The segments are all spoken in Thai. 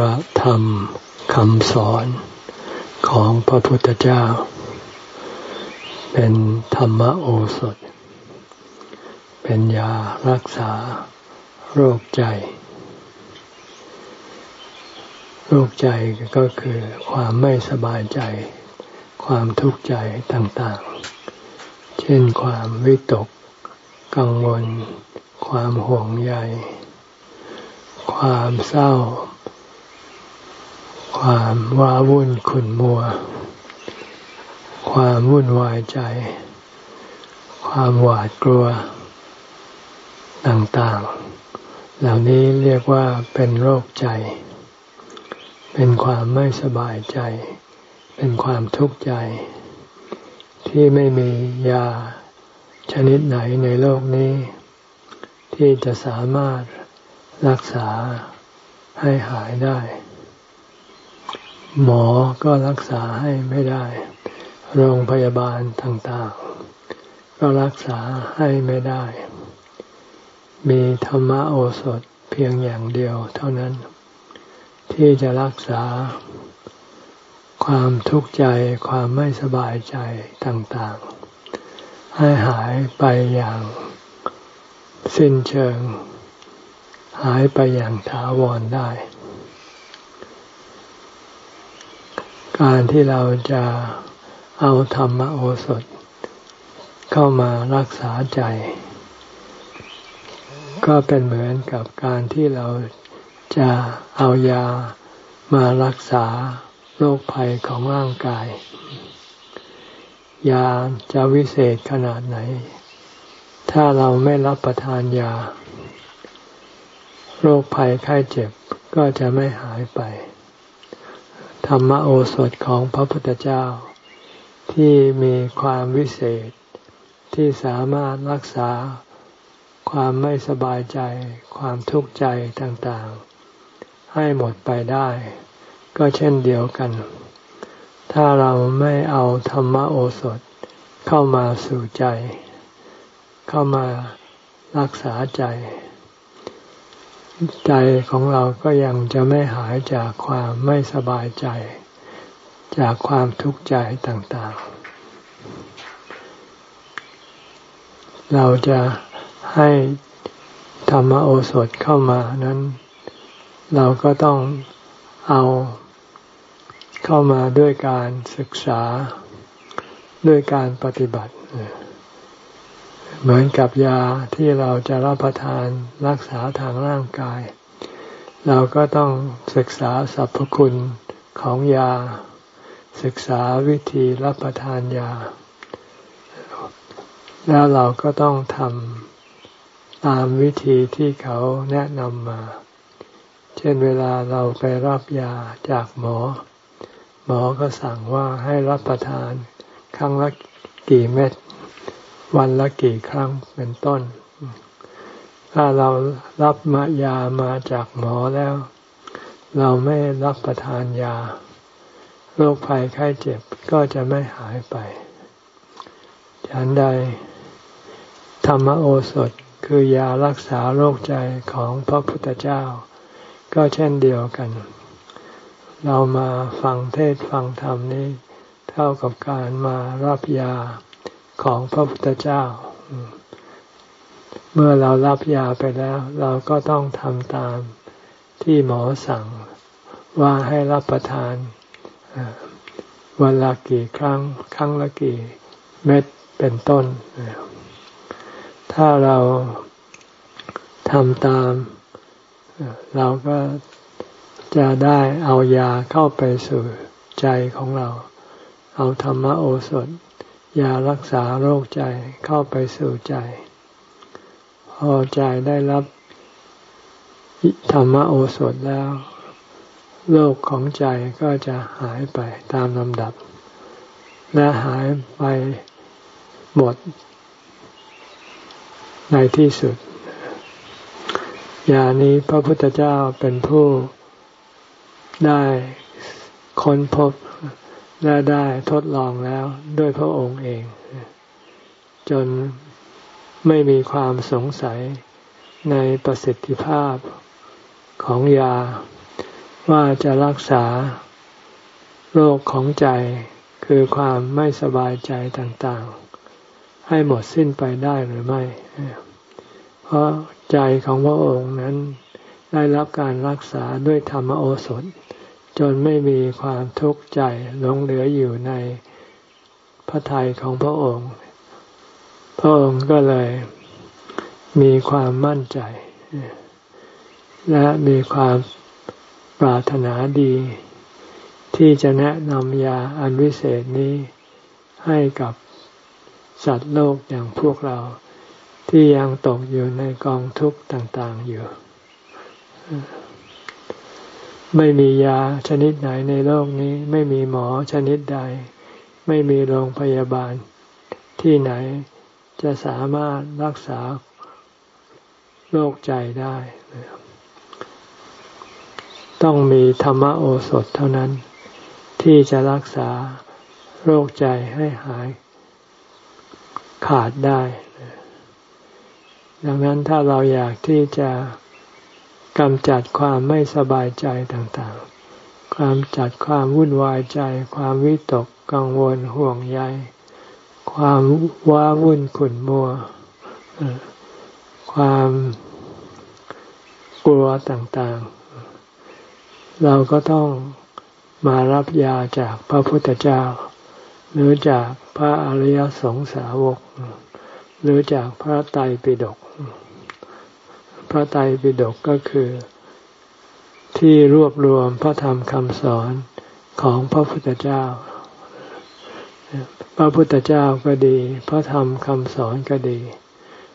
พระธรรมคำสอนของพระพุทธเจ้า เป็นธรรมโอสถ เป็นยารักษาโรคใจ โรคใจก็คือความไม่สบายใจ ความทุกข์ใจต่างๆ เช่นความวิตก กังวล ความห่วงใย ความเศร้า ความว้าวุ่นขุ่นมัว ความวุ่นวายใจ ความหวาดกลัว ต่างๆ เหล่านี้เรียกว่าเป็นโรคใจ เป็นความไม่สบายใจ เป็นความทุกข์ใจ ที่ไม่มียาชนิดไหนในโลกนี้ ที่จะสามารถรักษาให้หายได้ หมอก็รักษาให้ไม่ได้ โรงพยาบาลต่างๆ ก็รักษาให้ไม่ได้ มีธรรมโอสถเพียงอย่างเดียวเท่านั้น ที่จะรักษา ความทุกข์ใจความไม่สบายใจต่างๆ ให้หายไปอย่างสิ้นเชิง หายไปอย่างถาวรได้ การที่เราจะเอาธรรมโอสถ เข้ามารักษาใจ ก็เป็นเหมือนกับการที่เราจะเอายามารักษาโรคภัยของร่างกาย ยาจะวิเศษขนาดไหน ถ้าเราไม่รับประทานยา โรคภัยไข้เจ็บก็จะไม่หายไป ธรรมโอสถของพระพุทธเจ้า ที่มีความวิเศษที่สามารถรักษาความไม่สบายใจ ความทุกข์ใจต่างๆ ให้หมดไปได้ ก็เช่นเดียวกัน ถ้าเราไม่เอาธรรมโอสถเข้ามาสู่ใจ เข้ามารักษาใจ ใจของเราก็ยังจะไม่หายจากความไม่สบายใจ จากความทุกข์ใจต่างๆ เราจะให้ธรรมโอสถเข้ามานั้น เราก็ต้องเอาเข้ามาด้วยการศึกษาด้วยการปฏิบัติ เหมือนกับยาที่เราจะรับประทานรักษาทางร่างกาย เราก็ต้องศึกษาสรรพคุณของยา ศึกษาวิธีรับประทานยา แล้วเราก็ต้องทำตามวิธีที่เขาแนะนำมา เช่นเวลาเราไปรับยาจากหมอ หมอก็สั่งว่าให้รับประทานครั้งละกี่เม็ด วันละกี่ครั้งเป็นต้น ถ้าเรารับมายามาจากหมอแล้ว เราไม่รับประทานยา โรคภัยไข้เจ็บก็จะไม่หายไปฉันใด ธรรมโอสถคือยารักษาโรคใจของพระพุทธเจ้า ก็เช่นเดียวกัน เรามาฟังเทศฟังธรรมนี้ เท่ากับการมารับยา ของพระพุทธเจ้า เมื่อเรารับยาไปแล้ว เราก็ต้องทำตามที่หมอสั่งว่าให้รับประทานวันละกี่ครั้ง ครั้งละกี่เม็ดเป็นต้น ถ้าเราทำตาม เราก็จะได้เอายาเข้าไปสู่ใจของเรา เอาธรรมโอสถ ยารักษาโรคใจเข้าไปสู่ใจ พอใจได้รับธรรมโอสถแล้ว โรคของใจก็จะหายไปตามลำดับ และหายไปหมด ในที่สุดยานี้พระพุทธเจ้าเป็นผู้ได้ค้นพบ และได้ทดลองแล้วด้วยพระองค์เอง จนไม่มีความสงสัยในประสิทธิภาพของยา ว่าจะรักษาโรคของใจคือความไม่สบายใจต่างๆ ให้หมดสิ้นไปได้หรือไม่ เพราะใจของพระองค์นั้นได้รับการรักษาด้วยธรรมโอสถ จนไม่มีความทุกข์ใจหลงเหลืออยู่ในพระทัยของพระองค์ พระองค์ก็เลยมีความมั่นใจ และมีความปรารถนาดี ที่จะแนะนำยาอันวิเศษนี้ให้กับสัตว์โลกอย่างพวกเราที่ยังตกอยู่ในกองทุกข์ต่าง ๆ อยู่ ไม่มียาชนิดไหนในโลกนี้ ไม่มีหมอชนิดใด ไม่มีโรงพยาบาล ที่ไหนจะสามารถรักษาโรคใจได้ ต้องมีธรรมโอสถเท่านั้น ที่จะรักษาโรคใจให้หายขาดได้ ดังนั้นถ้าเราอยากที่จะ กำจัดความไม่สบายใจต่างๆ ความจัดความวุ่นวายใจ ความวิตกกังวลห่วงใย ความว้าวุ่นขุ่นมัว ความกลัวต่างๆ เราก็ต้องมารับยาจากพระพุทธเจ้า หรือจากพระอริยสงสาวก หรือจากพระไตรปิฎก พระไตรปิฎกก็คือ ที่รวบรวมพระธรรมคำสอนของพระพุทธเจ้า พระพุทธเจ้าก็ดี พระธรรมคำสอนก็ดี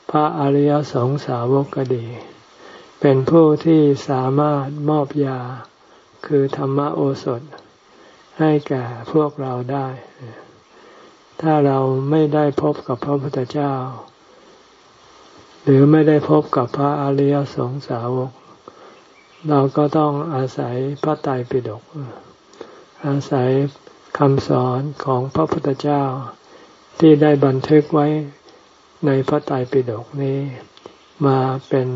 พระอริยสงสาวกก็ดี เป็นผู้ที่สามารถมอบยาคือธรรมโอสถ ให้แก่พวกเราได้ ถ้าเราไม่ได้พบกับพระพุทธเจ้า หรือไม่ได้พบกับพระอริยสงสาวก เราก็ต้องอาศัยพระไตรปิฎกอาศัยคำสอนของพระพุทธเจ้าที่ได้บันทึกไว้ในพระไตรปิฎกนี้ มาเป็น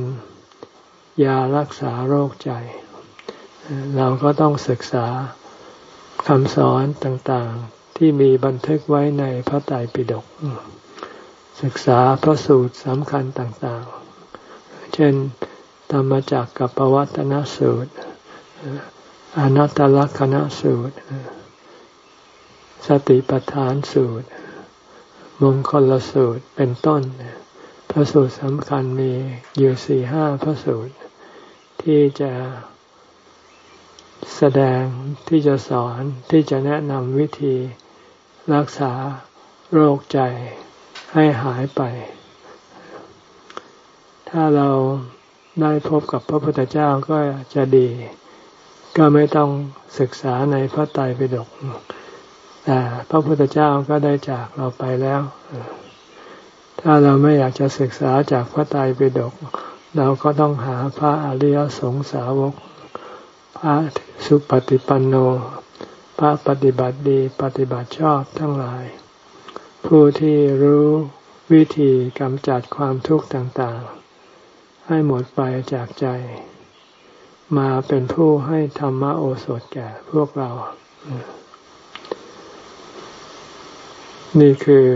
ยารักษาโรคใจ เราก็ต้องศึกษาคำสอนต่างๆ ที่มีบันทึกไว้ในพระไตรปิฎก ศึกษาพระสูตรสำคัญต่างๆ เช่นธรรมจักกับปวัตนสูตรอนัตตลักษณสูตร สติปัฏฐานสูตร มงคลสูตรเป็นต้น พระสูตรสำคัญมีอยู่สี่ห้าพระสูตร ที่จะแสดงที่จะสอนที่จะแนะนำวิธีรักษาโรคใจ ให้หายไป ถ้าเราได้พบกับพระพุทธเจ้าก็จะดี ก็ไม่ต้องศึกษาในพระไตรปิฎกแต่พระพุทธเจ้าก็ได้จากเราไปแล้ว ถ้าเราไม่อยากจะศึกษาจากพระไตรปิฎกเราก็ต้องหาพระอริยสงสาวก พระสุปฏิปันโน พระปฏิบัติดีปฏิบัติชอบทั้งหลาย ผู้ที่รู้วิธีกำจัดความทุกข์ต่างๆ ให้หมดไปจากใจ มาเป็นผู้ให้ธรรมโอสถแก่พวกเรา นี่คือ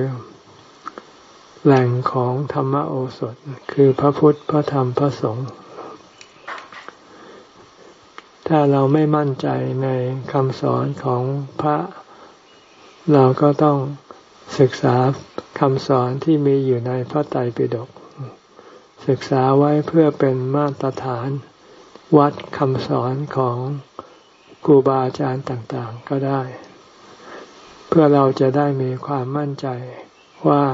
แหล่งของธรรมโอสถ คือพระพุทธพระธรรมพระสงฆ์ถ้าเราไม่มั่นใจในคำสอนของพระ เราก็ต้อง ศึกษาคำสอนที่มีอยู่ในพระไตรปิฎกศึกษาไว้เพื่อเป็นมาตรฐาน วัดคำสอนของครูบาอาจารย์ต่างๆก็ได้ เพื่อเราจะได้มีความมั่นใจว่า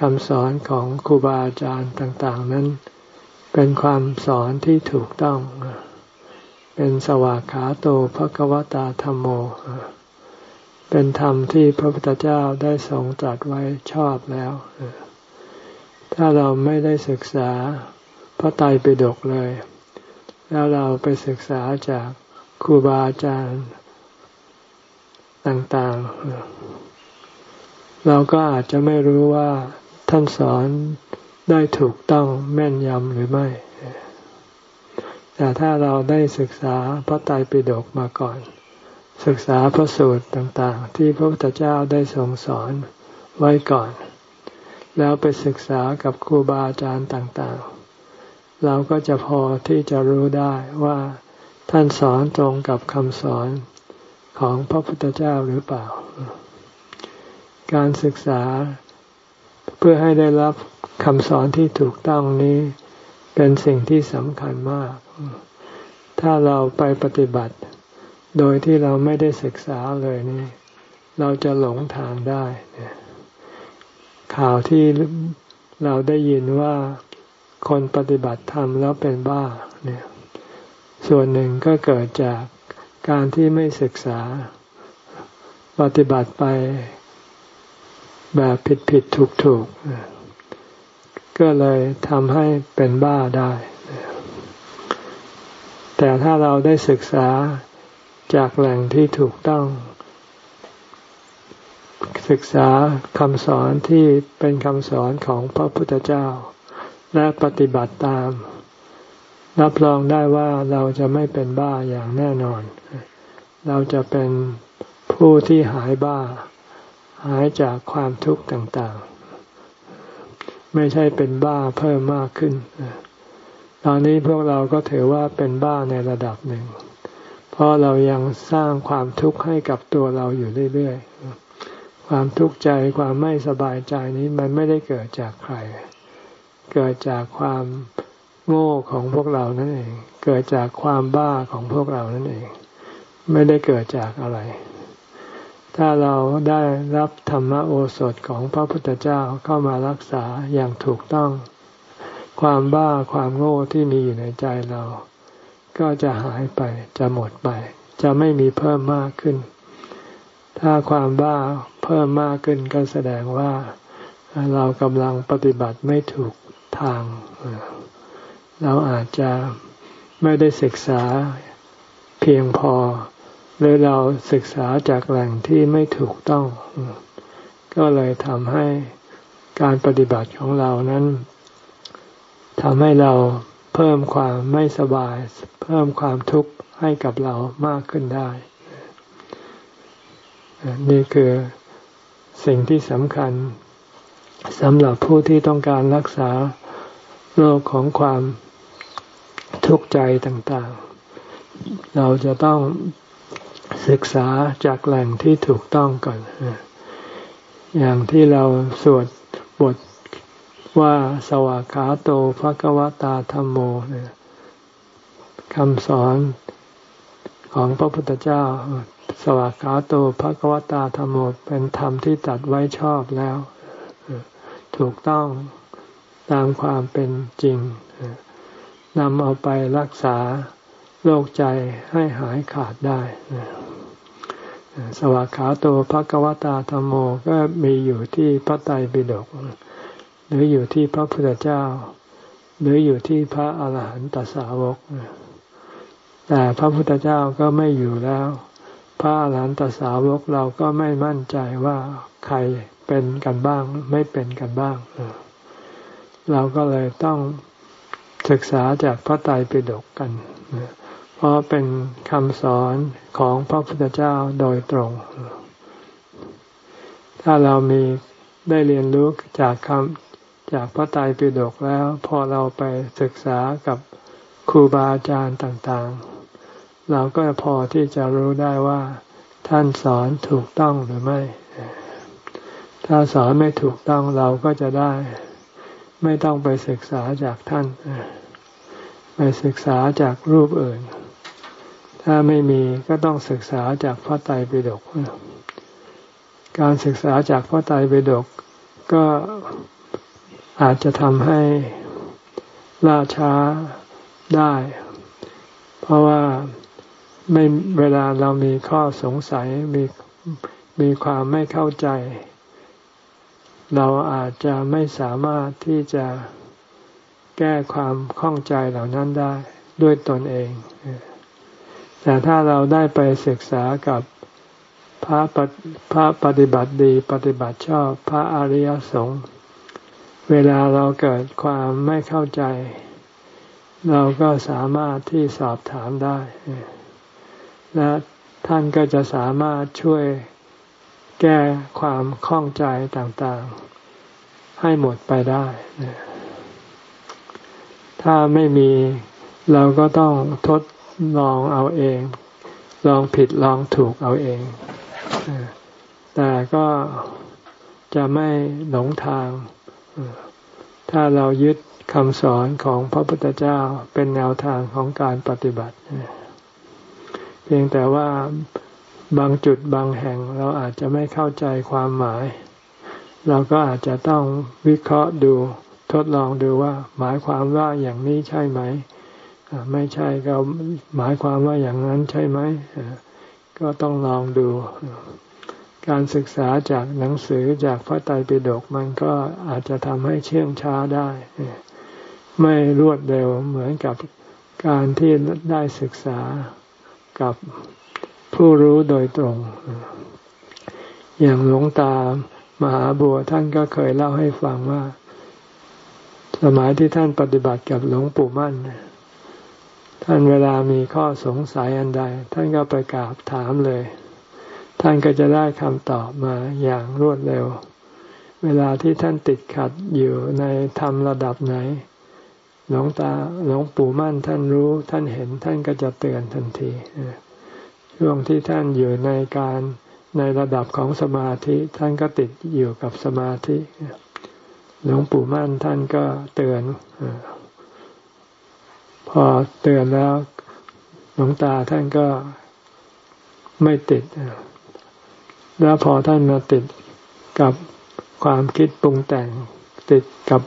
คำสอนของครูบาอาจารย์ต่าง ๆ นั้น เป็นความสอนที่ถูกต้อง เป็นสวากขาโตภควตาธรรมโม เป็นธรรมที่พระพุทธเจ้าได้ทรงตรัสไว้ชอบแล้ว ถ้าเราไม่ได้ศึกษาพระไตรปิฎกเลย แล้วเราไปศึกษาจากครูบาอาจารย์ต่างๆ เราก็อาจจะไม่รู้ว่าท่านสอนได้ถูกต้องแม่นยำหรือไม่ แตแต่ถ้าเราได้ศึกษาพระไตรปิฎกมาก่อน ศึกษาพระสูตรต่างๆ ที่พระพุทธเจ้าได้ทรงสอนไว้ก่อน แล้วไปศึกษากับครูบาอาจารย์ต่างๆ เราก็จะพอที่จะรู้ได้ว่าท่านสอนตรงกับคำสอนของพระพุทธเจ้าหรือเปล่า การศึกษาเพื่อให้ได้รับคำสอนที่ถูกต้องนี้ เป็นสิ่งที่สำคัญมาก ถ้าเราไปปฏิบัติ โดยที่เราไม่ได้ศึกษาเลยนี่ เราจะหลงทางได้ข่าวที่เราได้ยินว่าคนปฏิบัติธรรมแล้วเป็นบ้าเนี่ย ส่วนหนึ่งก็เกิดจากการที่ไม่ศึกษา ปฏิบัติไปแบบผิดผิดถูกถูกก็เลยทำให้เป็นบ้าได้ แต่ถ้าเราได้ศึกษา จากแหล่งที่ถูกต้อง ศึกษาคำสอนที่เป็นคำสอนของพระพุทธเจ้า และปฏิบัติตาม รับรองได้ว่าเราจะไม่เป็นบ้าอย่างแน่นอน เราจะเป็นผู้ที่หายบ้า หายจากความทุกข์ต่างๆ ไม่ใช่เป็นบ้าเพิ่มมากขึ้น ตอนนี้พวกเราก็ถือว่าเป็นบ้าในระดับหนึ่ง ราะเรายังสร้างความทุกข์ให้กับตัวเราอยู่เรื่อยๆ ความทุกข์ใจความไม่สบายใจนี้มันไม่ได้เกิดจากใคร เกิดจากความโง่ของพวกเรานั่นเอง เกิดจากความบ้าของพวกเรานั่นเอง ไม่ได้เกิดจากอะไร ถ้าเราได้รับธรรมโอสถของพระพุทธเจ้าเข้ามารักษาอย่างถูกต้อง ความบ้าความโง่ที่มีอยู่ในใจเรา ก็จะหายไป จะหมดไป จะไม่มีเพิ่มมากขึ้น ถ้าความบ้าเพิ่มมากขึ้นก็แสดงว่าเรากำลังปฏิบัติไม่ถูกทาง เราอาจจะไม่ได้ศึกษาเพียงพอ หรือเราศึกษาจากแหล่งที่ไม่ถูกต้อง ก็เลยทำให้การปฏิบัติของเรานั้นทำให้เรา เพิ่มความไม่สบาย เพิ่มความทุกข์ให้กับเรามากขึ้นได้ นี่คือสิ่งที่สำคัญสำหรับผู้ที่ต้องการรักษาโรคของความทุกข์ใจต่างๆ เราจะต้องศึกษาจากแหล่งที่ถูกต้องก่อน อย่างที่เราสวดบท ว่าสวากขาโตภะกวตาธรรมโมคำสอนของพระพุทธเจ้า สวากขาโตภะกวตาธรรมโมเป็นธรรมที่ตัดไว้ชอบแล้ว ถูกต้องตามความเป็นจริงนำเอาไปรักษาโรคใจให้หายขาดได้ สวากขาโตภะกวตาธรรมโมก็มีอยู่ที่พระไตรปิฎก หรืออยู่ที่พระพุทธเจ้า หรืออยู่ที่พระอาหารหันตสาวก แต่พระพุทธเจ้าก็ไม่อยู่แล้ว พระอาหารหันตสาวกเราก็ไม่มั่นใจว่าใครเป็นกันบ้าง ไม่เป็นกันบ้าง เราก็เลยต้องศึกษาจากพระไตรปิฎกกัน เพราะเป็นคำสอนของพระพุทธเจ้าโดยตรง ถ้าเรามีได้เรียนรู้จากคำ จากพระไตรปิฎกแล้ว พอเราไปศึกษากับครูบาอาจารย์ต่างๆ เราก็พอที่จะรู้ได้ว่า ท่านสอนถูกต้องหรือไม่ ถ้าสอนไม่ถูกต้องเราก็จะได้ ไม่ต้องไปศึกษาจากท่าน ไปศึกษาจากรูปอื่น ถ้าไม่มีก็ต้องศึกษาจากพระไตรปิฎกการศึกษาจากพระไตรปิฎกก็ อาจจะทำให้ล่าช้าได้ เพราะว่าไม่เวลาเรามีข้อสงสัยมีมีความไม่เข้าใจ เราอาจจะไม่สามารถที่จะแก้ความข้องใจเหล่านั้นได้ด้วยตนเอง แต่ถ้าเราได้ไปศึกษากับพระพระปฏิบัติดีปฏิบัติชอบพระอริยสงฆ์ เวลาเราเกิดความไม่เข้าใจ เราก็สามารถที่สอบถามได้ และท่านก็จะสามารถช่วยแก้ความข้องใจต่างๆ ให้หมดไปได้ ถ้าไม่มีเราก็ต้องทดลองเอาเอง ลองผิดลองถูกเอาเอง แต่ก็จะไม่หลงทาง ถ้าเรายึดคำสอนของพระพุทธเจ้าเป็นแนวทางของการปฏิบัติ เพียงแต่ว่าบางจุดบางแห่งเราอาจจะไม่เข้าใจความหมาย เราก็อาจจะต้องวิเคราะห์ดูทดลองดูว่า หมายความว่าอย่างนี้ใช่ไหม ไม่ใช่ก็หมายความว่าอย่างนั้นใช่ไหม ก็ต้องลองดู การศึกษาจากหนังสือจากพระไตรปิฎกมันก็อาจจะทำให้เชื่องช้าได้ ไม่รวดเร็วเหมือนกับการที่ได้ศึกษากับผู้รู้โดยตรง อย่างหลวงตามหาบัวท่านก็เคยเล่าให้ฟังว่า สมัยที่ท่านปฏิบัติกับหลวงปู่มั่น ท่านเวลามีข้อสงสัยอันใด ท่านก็ไปกราบถามเลย ท่านก็จะได้คำตอบมาอย่างรวดเร็ว เวลาที่ท่านติดขัดอยู่ในธรรมระดับไหน หลวงตาหลวงปู่มั่นท่านรู้ท่านเห็นท่านก็จะเตือนทันที ช่วงที่ท่านอยู่ในการในระดับของสมาธิท่านก็ติดอยู่กับสมาธิ หลวงปู่มั่นท่านก็เตือน พอเตือนแล้วหลวงตาท่านก็ไม่ติด แล้วพอท่านมาติดกับความคิดปรุงแต่งติดกับ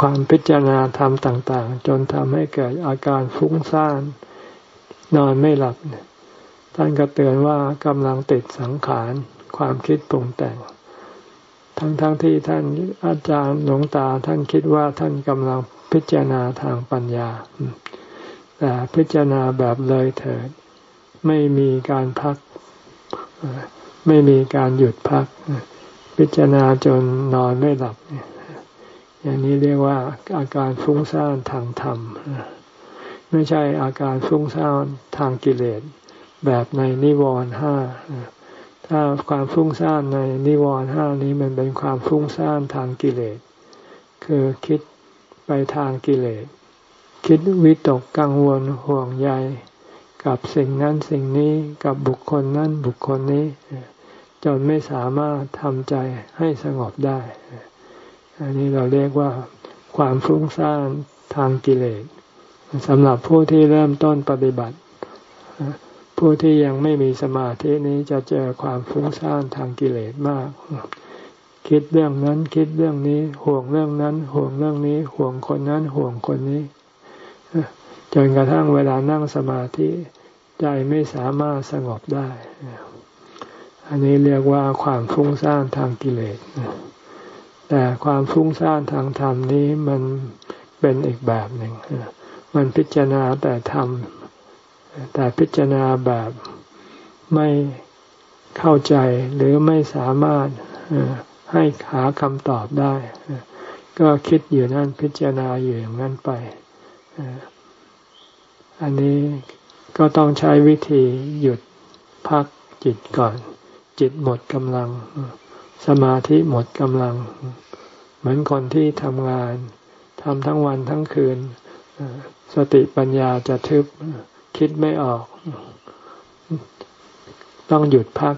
ความพิจารณาธรรมต่าง ๆ จนทำให้เกิดอาการฟุ้งซ่านนอนไม่หลับท่านก็เตือนว่ากำลังติดสังขารความคิดปรุงแต่ง ทั้งๆทที่ท่านอาจารย์หลวงตาท่านคิดว่าท่านกำลังพิจารณาทางปัญญา แต่พิจารณาแบบเลยเถิด ไม่มีการพัก ไม่มีการหยุดพัก พิจารณาจนนอนไม่หลับอย่างนี้เรียกว่าอาการฟุ้งซ่านทางธรรม ไม่ใช่อาการฟุ้งซ่านทางกิเลสแบบในนิวรณ์ห้าถ้าความฟุ้งซ่านในนิวรณ์ห้านี้มันเป็นความฟุ้งซ่านทางกิเลส คือคิดไปทางกิเลส คิดวิตกกังวลห่วงใยกับสิ่งนั้นสิ่งนี้กับบุคคลนั้นบุคคลนี้ จนไม่สามารถทำใจให้สงบได้ อันนี้เราเรียกว่าความฟุ้งซ่านทางกิเลสสำหรับผู้ที่เริ่มต้นปฏิบัติ ผู้ที่ยังไม่มีสมาธินี้จะเจอความฟุ้งซ่านทางกิเลสมาก คิดเรื่องนั้นคิดเรื่องนี้ ห่วงเรื่องนั้น ห่วงเรื่องนี้ ห่วงคนนั้น ห่วงคนนี้จนกระทั่งเวลานั่งสมาธิใจไม่สามารถสงบได้ อันนี้เรียกว่าความฟุ้งซ่านทางกิเลส แต่ความฟุ้งซ่านทางธรรมนี้มันเป็นอีกแบบหนึ่ง มันพิจารณาแต่ธรรม แต่พิจารณาแบบไม่เข้าใจหรือไม่สามารถให้หาคำตอบได้ ก็คิดอยู่นั่นพิจารณาอยู่อย่างนั้นไป อันนี้ก็ต้องใช้วิธีหยุดพักจิตก่อน จิตหมดกำลัง สมาธิหมดกำลัง เหมือนคนที่ทำงานทำทั้งวันทั้งคืน สติปัญญาจะทึบคิดไม่ออก ต้องหยุดพัก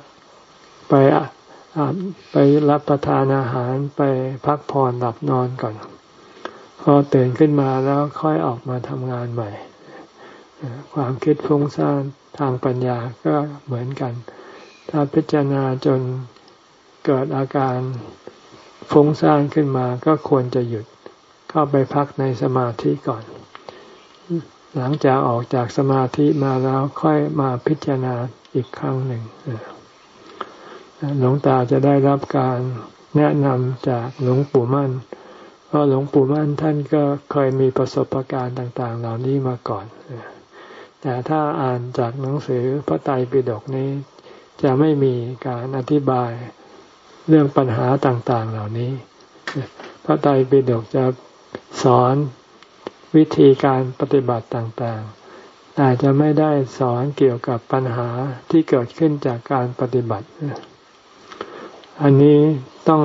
ไปไปรับประทานอาหารไปพักผ่อนหลับนอนก่อน พอตื่นขึ้นมาแล้วค่อยออกมาทำงานใหม่ ความคิดฟุ้งซ่านทางปัญญาก็เหมือนกัน ถ้าพิจารณาจนเกิดอาการฟุ้งซ่านขึ้นมาก็ควรจะหยุดเข้าไปพักในสมาธิก่อน หลังจากออกจากสมาธิมาแล้วค่อยมาพิจารณาอีกครั้งหนึ่งหลวงตาจะได้รับการแนะนำจากหลวงปู่มั่น เพราะหลวงปู่มั่นท่านก็เคยมีประสบการณ์ต่าง ๆ เหล่านี้มาก่อน แต่ถ้าอ่านจากหนังสือพระไตรปิฎกนี้ จะไม่มีการอธิบายเรื่องปัญหาต่างๆเหล่านี้ พระไตรปิฎกจะสอนวิธีการปฏิบัติต่างๆอาจจะไม่ได้สอนเกี่ยวกับปัญหาที่เกิดขึ้นจากการปฏิบัติ อันนี้ต้อง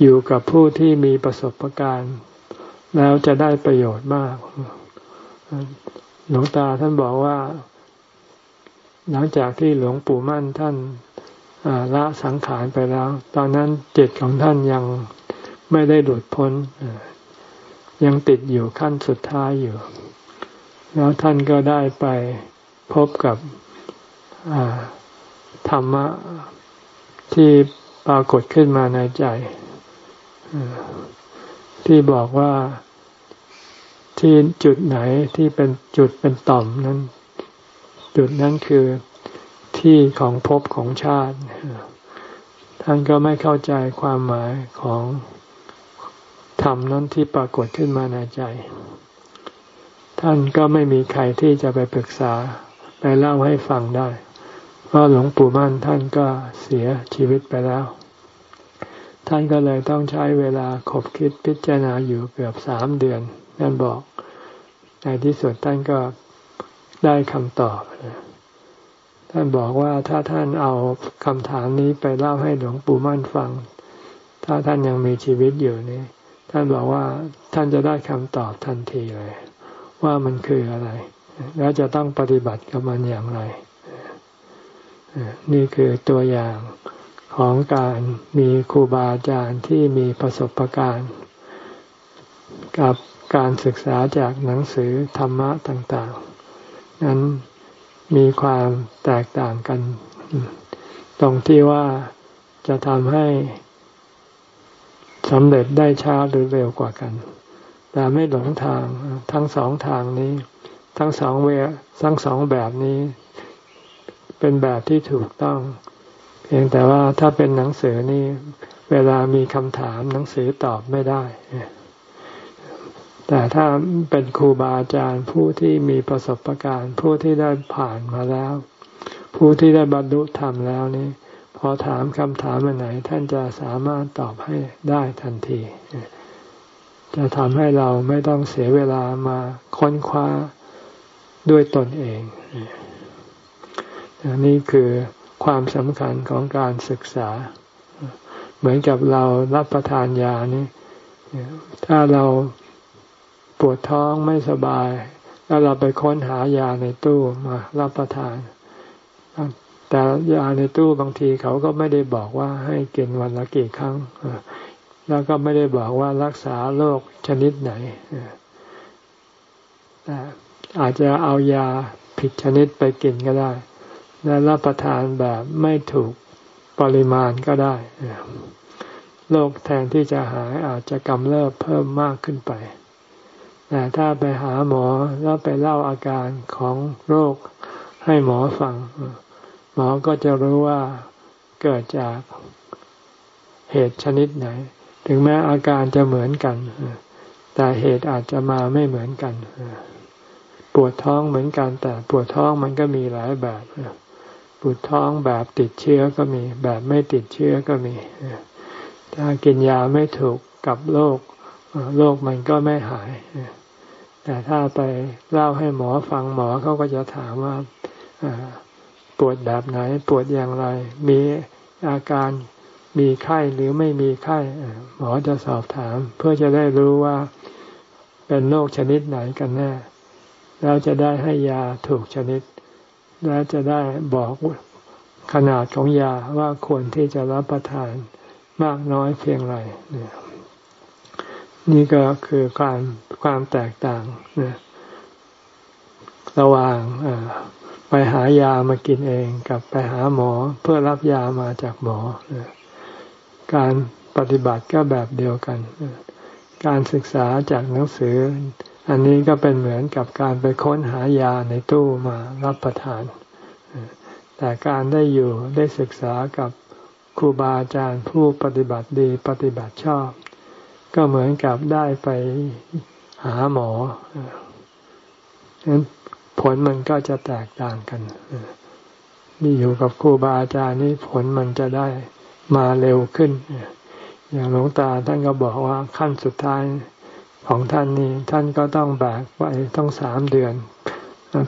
อยู่กับผู้ที่มีประสบการณ์ แล้วจะได้ประโยชน์มาก หลวงตาท่านบอกว่า หลังจากที่หลวงปู่มั่นท่านละสังขารไปแล้ว ตอนนั้นจิตของท่านยังไม่ได้หลุดพ้น ยังติดอยู่ขั้นสุดท้ายอยู่ แล้วท่านก็ได้ไปพบกับธรรมะที่ปรากฏขึ้นมาในใจ ที่บอกว่าที่จุดไหนที่เป็นจุดเป็นต่อมนั้น จุดนั้นคือที่ของภพของชาติ ท่านก็ไม่เข้าใจความหมายของธรรมนั้นที่ปรากฏขึ้นมาในใจ ท่านก็ไม่มีใครที่จะไปปรึกษาไปเล่าให้ฟังได้ เพราะหลวงปู่มั่นท่านก็เสียชีวิตไปแล้ว ท่านก็เลยต้องใช้เวลาขบคิดพิจารณาอยู่เกือบสามเดือนนั่นบอก ในที่สุดท่านก็ ได้คำตอบท่านบอกว่าถ้าท่านเอาคำถามนี้ไปเล่าให้หลวงปู่มั่นฟัง ถ้าท่านยังมีชีวิตอยู่นี่ท่านบอกว่าท่านจะได้คำตอบทันทีเลย ว่ามันคืออะไร แล้วจะต้องปฏิบัติกับมันอย่างไร นี่คือตัวอย่างของการมีครูบาอาจารย์ที่มีประสบการณ์ กับการศึกษาจากหนังสือธรรมะต่างๆ นั้นมีความแตกต่างกัน ตรงที่ว่าจะทำให้สำเร็จได้ช้าหรือเร็วกว่ากัน แต่ไม่หลงทางทั้งสองทางนี้ ทั้งสองเวทั้งสองแบบนี้ เป็นแบบที่ถูกต้อง เพียงแต่ว่าถ้าเป็นหนังสือนี่ เวลามีคำถามหนังสือตอบไม่ได้ แต่ถ้าเป็นครูบาอาจารย์ผู้ที่มีประสบการณ์ ผู้ที่ได้ผ่านมาแล้ว ผู้ที่ได้บรรลุธรรมแล้วนี่พอถามคำถามอันไหน ท่านจะสามารถตอบให้ได้ทันที จะทำให้เราไม่ต้องเสียเวลามาค้นคว้าด้วยตนเองนี่คือความสำคัญของการศึกษา เหมือนกับเรารับประทานยานี่ถ้าเรา วดท้องไม่สบาย แล้วเราไปค้นหายาในตู้มารับประทาน แต่ยาในตู้บางทีเขาก็ไม่ได้บอกว่าให้กินวันละกี่ครั้ง แล้วก็ไม่ได้บอกว่ารักษาโรคชนิดไหนแต่อาจจะเอายาผิดชนิดไปกินก็ได้ และรับประทานแบบไม่ถูกปริมาณก็ได้โรคแทนที่จะหายอาจจะกำเริบเพิ่มมากขึ้นไป แต่ถ้าไปหาหมอแล้วไปเล่าอาการของโรคให้หมอฟัง หมอก็จะรู้ว่าเกิดจากเหตุชนิดไหน ถึงแม้อาการจะเหมือนกัน แต่เหตุอาจจะมาไม่เหมือนกัน ปวดท้องเหมือนกัน แต่ปวดท้องมันก็มีหลายแบบ ปวดท้องแบบติดเชื้อก็มี แบบไม่ติดเชื้อก็มี ถ้ากินยาไม่ถูกกับโรค โรคมันก็ไม่หาย แต่ถ้าไปเล่าให้หมอฟังหมอเขาก็จะถามว่าปวดแบบไหนปวดอย่างไร มีอาการมีไข้หรือไม่มีไข้หมอจะสอบถาม เพื่อจะได้รู้ว่าเป็นโรคชนิดไหนกันแน่ แล้วจะได้ให้ยาถูกชนิด แล้วจะได้บอกขนาดของยาว่าควรที่จะรับประทานมากน้อยเพียงไรเนี่ย นี่ก็คือความความแตกต่างนี่ยระหว่างไปหายามากินเองกับไปหาหมอเพื่อรับยามาจากหมอ การปฏิบัติก็แบบเดียวกัน การศึกษาจากหนังสือ อันนี้ก็เป็นเหมือนกับการไปค้นหายาในตู้มารับประทาน แต่การได้อยู่ได้ศึกษากับครูบาอาจารย์ผู้ปฏิบัติดีปฏิบัติชอบ ก็เหมือนกับได้ไปหาหมอฉะนั้นผลมันก็จะแตกต่างกันนี่อยู่กับครูบาอาจารย์นี่ผลมันจะได้มาเร็วขึ้น อย่างหลวงตาท่านก็บอกว่าขั้นสุดท้ายของท่านนี้ ท่านก็ต้องแบกไปต้องสามเดือน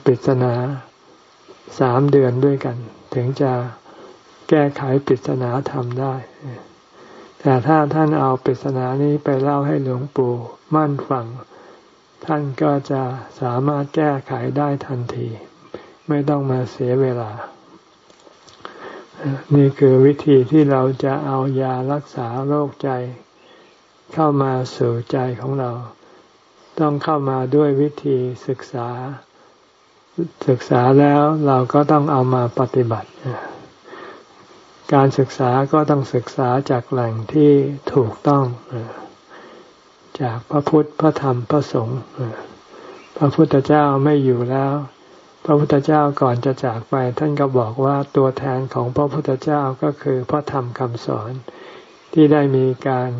ปริศนาสามเดือนด้วยกัน ถึงจะแก้ไขปริศนาทำได้ แต่ถ้าท่านเอาปริศนานี้ไปเล่าให้หลวงปู่มั่นฟัง ท่านก็จะสามารถแก้ไขได้ทันที ไม่ต้องมาเสียเวลา นี่คือวิธีที่เราจะเอายารักษาโรคใจ เข้ามาสู่ใจของเรา ต้องเข้ามาด้วยวิธีศึกษา ศึกษาแล้วเราก็ต้องเอามาปฏิบัติ การศึกษาก็ต้องศึกษาจากแหล่งที่ถูกต้องจากพระพุทธพระธรรมพระสงฆ์พระพุทธเจ้าไม่อยู่แล้ว พระพุทธเจ้าก่อนจะจากไป ท่านก็บอกว่าตัวแทนของพระพุทธเจ้าก็คือพระธรรมคำสอน ที่ได้มีการ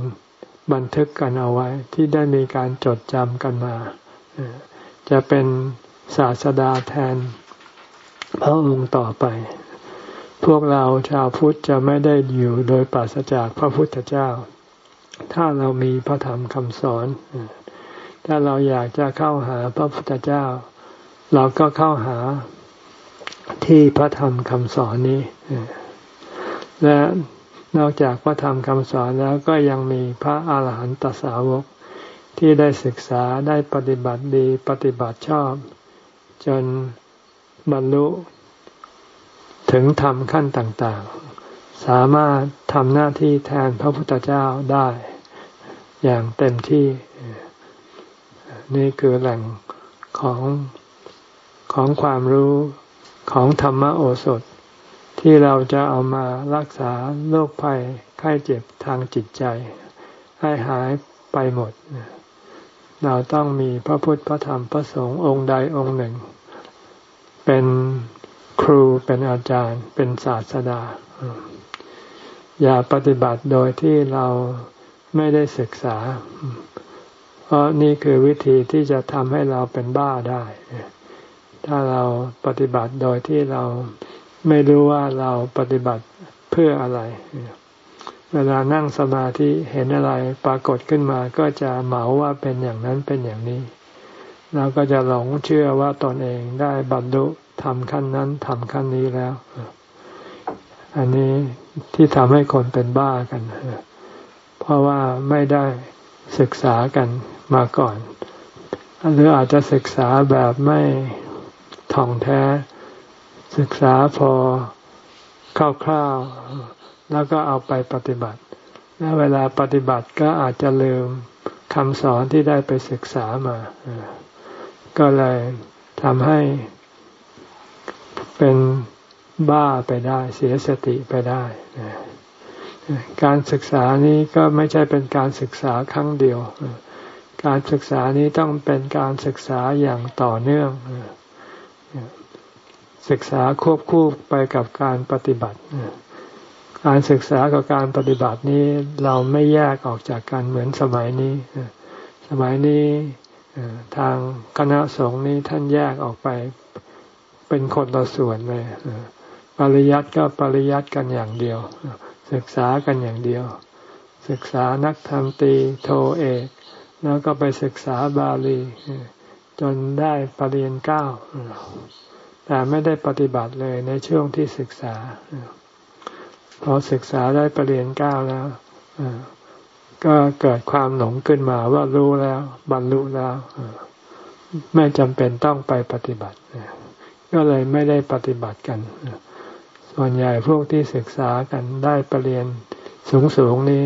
บันทึกกันเอาไว้ ที่ได้มีการจดจำกันมา จะเป็นศาสดาแทนพระองค์ต่อไป พวกเราชาวพุทธจะไม่ได้อยู่โดยปราศจากพระพุทธเจ้า ถ้าเรามีพระธรรมคำสอน ถ้าเราอยากจะเข้าหาพระพุทธเจ้า เราก็เข้าหาที่พระธรรมคำสอนนี้ และนอกจากพระธรรมคำสอนแล้วก็ยังมีพระอาหารหันตสาวกที่ได้ศึกษาได้ปฏิบัติดีปฏิบัติชอบ จนบรรลุ ถึงทำขั้นต่างๆ สามารถทำหน้าที่แทนพระพุทธเจ้าได้ อย่างเต็มที่ นี่คือแหล่งของของความรู้ของธรรมโอสถ ที่เราจะเอามารักษาโรคภัยไข้เจ็บทางจิตใจ ให้หายไปหมด เราต้องมีพระพุทธพระธรรมพระสงฆ์องค์ใดองค์หนึ่ง เป็น ครูเป็นอาจารย์เป็นศาสดา อย่าปฏิบัติโดยที่เราไม่ได้ศึกษา เพราะนี่คือวิธีที่จะทำให้เราเป็นบ้าได้ ถ้าเราปฏิบัติโดยที่เราไม่รู้ว่าเราปฏิบัติเพื่ออะไร เวลานั่งสมาธิเห็นอะไรปรากฏขึ้นมาก็จะเหมาว่าเป็นอย่างนั้นเป็นอย่างนี้เราก็จะหลงเชื่อว่าตนเองได้บรรลุ ทำขั้นนั้นทำขั้นนี้แล้ว อันนี้ที่ทำให้คนเป็นบ้ากัน เพราะว่าไม่ได้ศึกษากันมาก่อน หรืออาจจะศึกษาแบบไม่ท่องแท้ ศึกษาพอคร่าวๆ แล้วก็เอาไปปฏิบัติ แล้วเวลาปฏิบัติก็อาจจะลืมคำสอนที่ได้ไปศึกษามา ก็เลยทำให้ เป็นบ้าไปได้ เสียสติไปได้ การศึกษานี้ก็ไม่ใช่เป็นการศึกษาครั้งเดียว การศึกษานี้ต้องเป็นการศึกษาอย่างต่อเนื่อง ศึกษาควบคู่ไปกับการปฏิบัติ การศึกษากับการปฏิบัตินี้เราไม่แยกออกจากกันเหมือนสมัยนี้ สมัยนี้ทางคณะสงฆ์นี้ท่านแยกออกไป เป็นคนละส่วนเลยปริยัติก็ปริยัติกันอย่างเดียว ศึกษากันอย่างเดียว ศึกษานักธรรมตีโทเอก แล้วก็ไปศึกษาบาลี จนได้ปรริญญาเก้าแต่ไม่ได้ปฏิบัติเลยในช่วงที่ศึกษา พอศึกษาได้ปรริญญาเก้าแล้วก็เกิดความหลงขึ้นมาว่ารู้แล้ว บรรลุแล้วไม่จำเป็นต้องไปปฏิบัติ ก็เลยไม่ได้ปฏิบัติกัน ส่วนใหญ่พวกที่ศึกษากันได้ปรริญญาสูงสูงนี้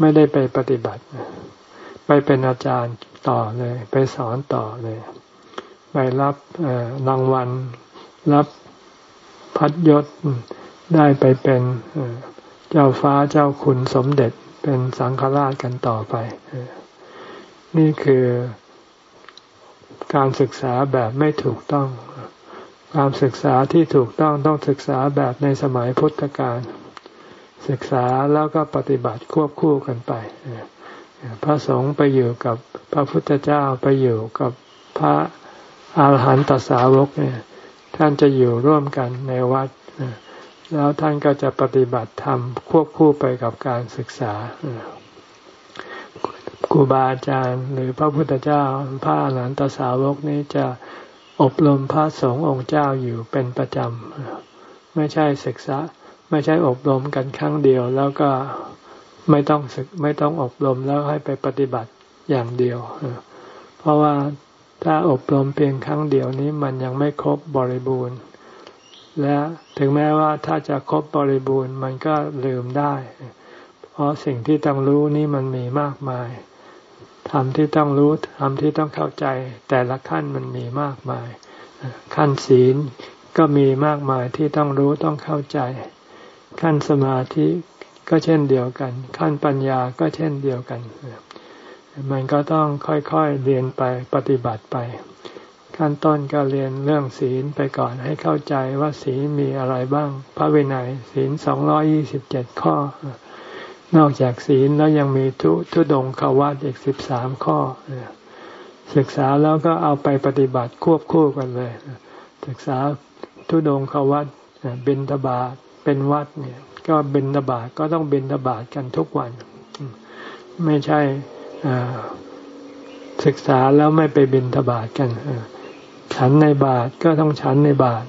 ไม่ได้ไปปฏิบัติ ไปเป็นอาจารย์ต่อเลย ไปสอนต่อเลย ไปรับรางวัล รับพัดยศได้ไปเป็นเจ้าฟ้าเจ้าคุณสมเด็จเป็นสังฆราชกันต่อไป นี่คือการศึกษาแบบไม่ถูกต้อง ความศึกษาที่ถูกต้องต้องศึกษาแบบในสมัยพุทธกาลศึกษาแล้วก็ปฏิบัติควบคู่กันไปพระสงฆ์ไปอยู่กับพระพุทธเจ้าไปอยู่กับพระอาหารหันตสาวกเนี่ย ท่านจะอยู่ร่วมกันในวัดแล้วท่านก็จะปฏิบัติธรรมควบคู่ไปกับการศึกษาครูบาอาจารย์ หรือพระพุทธเจ้าพระอรหันตสาวกนี้จะ อบรมพระสงฆ์องค์เจ้าอยู่เป็นประจำ ไม่ใช่ศึกษา ไม่ใช่อบรมกันครั้งเดียว แล้วก็ไม่ต้องศึกไม่ต้องอบรมแล้วให้ไปปฏิบัติอย่างเดียว เพราะว่าถ้าอบรมเพียงครั้งเดียวนี้มันยังไม่ครบบริบูรณ์ และถึงแม้ว่าถ้าจะครบบริบูรณ์มันก็ลืมได้ เพราะสิ่งที่ต้องรู้นี่มันมีมากมาย ทำที่ต้องรู้ทำที่ต้องเข้าใจ แต่ละขั้นมันมีมากมาย ขั้นศีลก็มีมากมายที่ต้องรู้ต้องเข้าใจ ขั้นสมาธิก็เช่นเดียวกัน ขั้นปัญญาก็เช่นเดียวกัน มันก็ต้องค่อยๆเรียนไปปฏิบัติไป ขั้นต้นก็เรียนเรื่องศีลไปก่อนให้เข้าใจว่าศีลมีอะไรบ้าง พระวินัยศีลสองร้อยี่สิบเจ็ดข้อ นอกจากศีลแล้วยังมีทุทุดงควัตอีกสิบสามข้อ ศึกษาแล้วก็เอาไปปฏิบัติควบคู่กันเลย ศึกษาทุดงควัตบินตบาเป็นวัดเนี่ย ก็บินตบาก็ต้องบินตบากันทุกวัน ไม่ใช่ศึกษาแล้วไม่ไปบินทบาทกันฉันในบาทก็ต้องฉันในบาท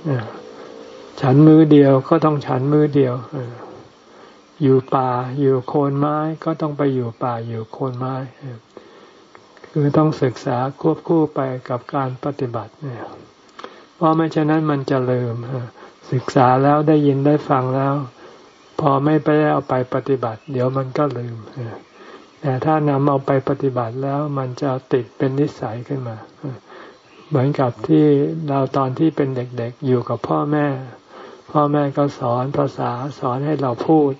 ฉันมือเดียวก็ต้องฉันมือเดียว อยู่ป่าอยู่โคนไม้ก็ต้องไปอยู่ป่าอยู่โคนไม้คือต้องศึกษาควบคู่ไปกับการปฏิบัติเนี่ยเพราะไม่เช่นนั้นมันจะลืมศึกษาแล้วได้ยินได้ฟังแล้ว พอไม่ไปเอาไปปฏิบัติ เดี๋ยวมันก็ลืมแต่ถ้านำเอาไปปฏิบัติแล้วมันจะติดเป็นนิสัยขึ้นมา เหมือนกับที่เราตอนที่เป็นเด็กๆอยู่กับพ่อแม่ พ่อแม่ก็สอนภาษาสอนให้เราพูด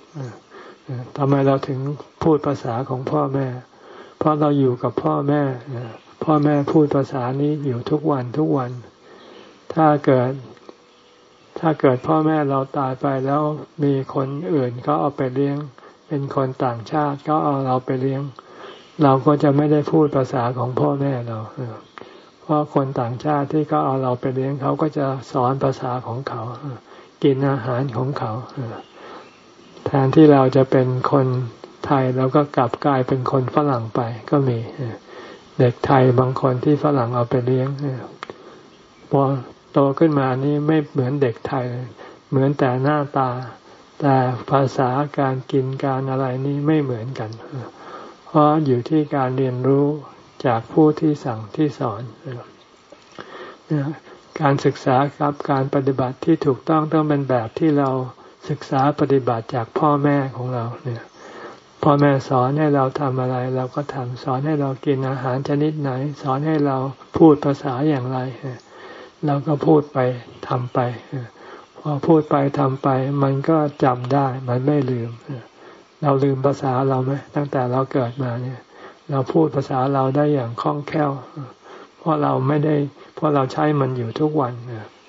ทำไมเราถึงพูดภาษาของพ่อแม่ เพราะเราอยู่กับพ่อแม่พ่อแม่พูดภาษานี้อยู่ทุกวันทุกวัน ถ้าเกิด ถ้าเกิดพ่อแม่เราตายไปแล้วมีคนอื่นก็เอาไปเลี้ยง เป็นคนต่างชาติก็เอาเราไปเลี้ยง เราก็จะไม่ได้พูดภาษาของพ่อแม่เราเพราะคนต่างชาติที่เขาเอาเราไปเลี้ยงเขาก็จะสอนภาษาของเขา กินอาหารของเขาแทนที่เราจะเป็นคนไทยเราก็กลับกลายเป็นคนฝรั่งไป ก็มีเด็กไทยบางคนที่ฝรั่งเอาไปเลี้ยงพอโตขึ้นมานี่ไม่เหมือนเด็กไทย เหมือนแต่หน้าตา แต่ภาษาการกินการอะไรนี้ไม่เหมือนกันเพราะอยู่ที่การเรียนรู้จากผู้ที่สั่งที่สอน การศึกษากับการปฏิบัติที่ถูกต้องต้องเป็นแบบที่เราศึกษาปฏิบัติจากพ่อแม่ของเราเนี่ยพ่อแม่สอนให้เราทำอะไร เราก็ทำสอนให้เรากินอาหารชนิดไหน สอนให้เราพูดภาษาอย่างไรเราก็พูดไปทำไปพอพูดไปทำไป มันก็จำได้ มันไม่ลืมเราลืมภาษาเราไหมตั้งแต่เราเกิดมาเนี่ย เราพูดภาษาเราได้อย่างคล่องแคล่ว เพราะเราไม่ได้ เพราะเราใช้มันอยู่ทุกวัน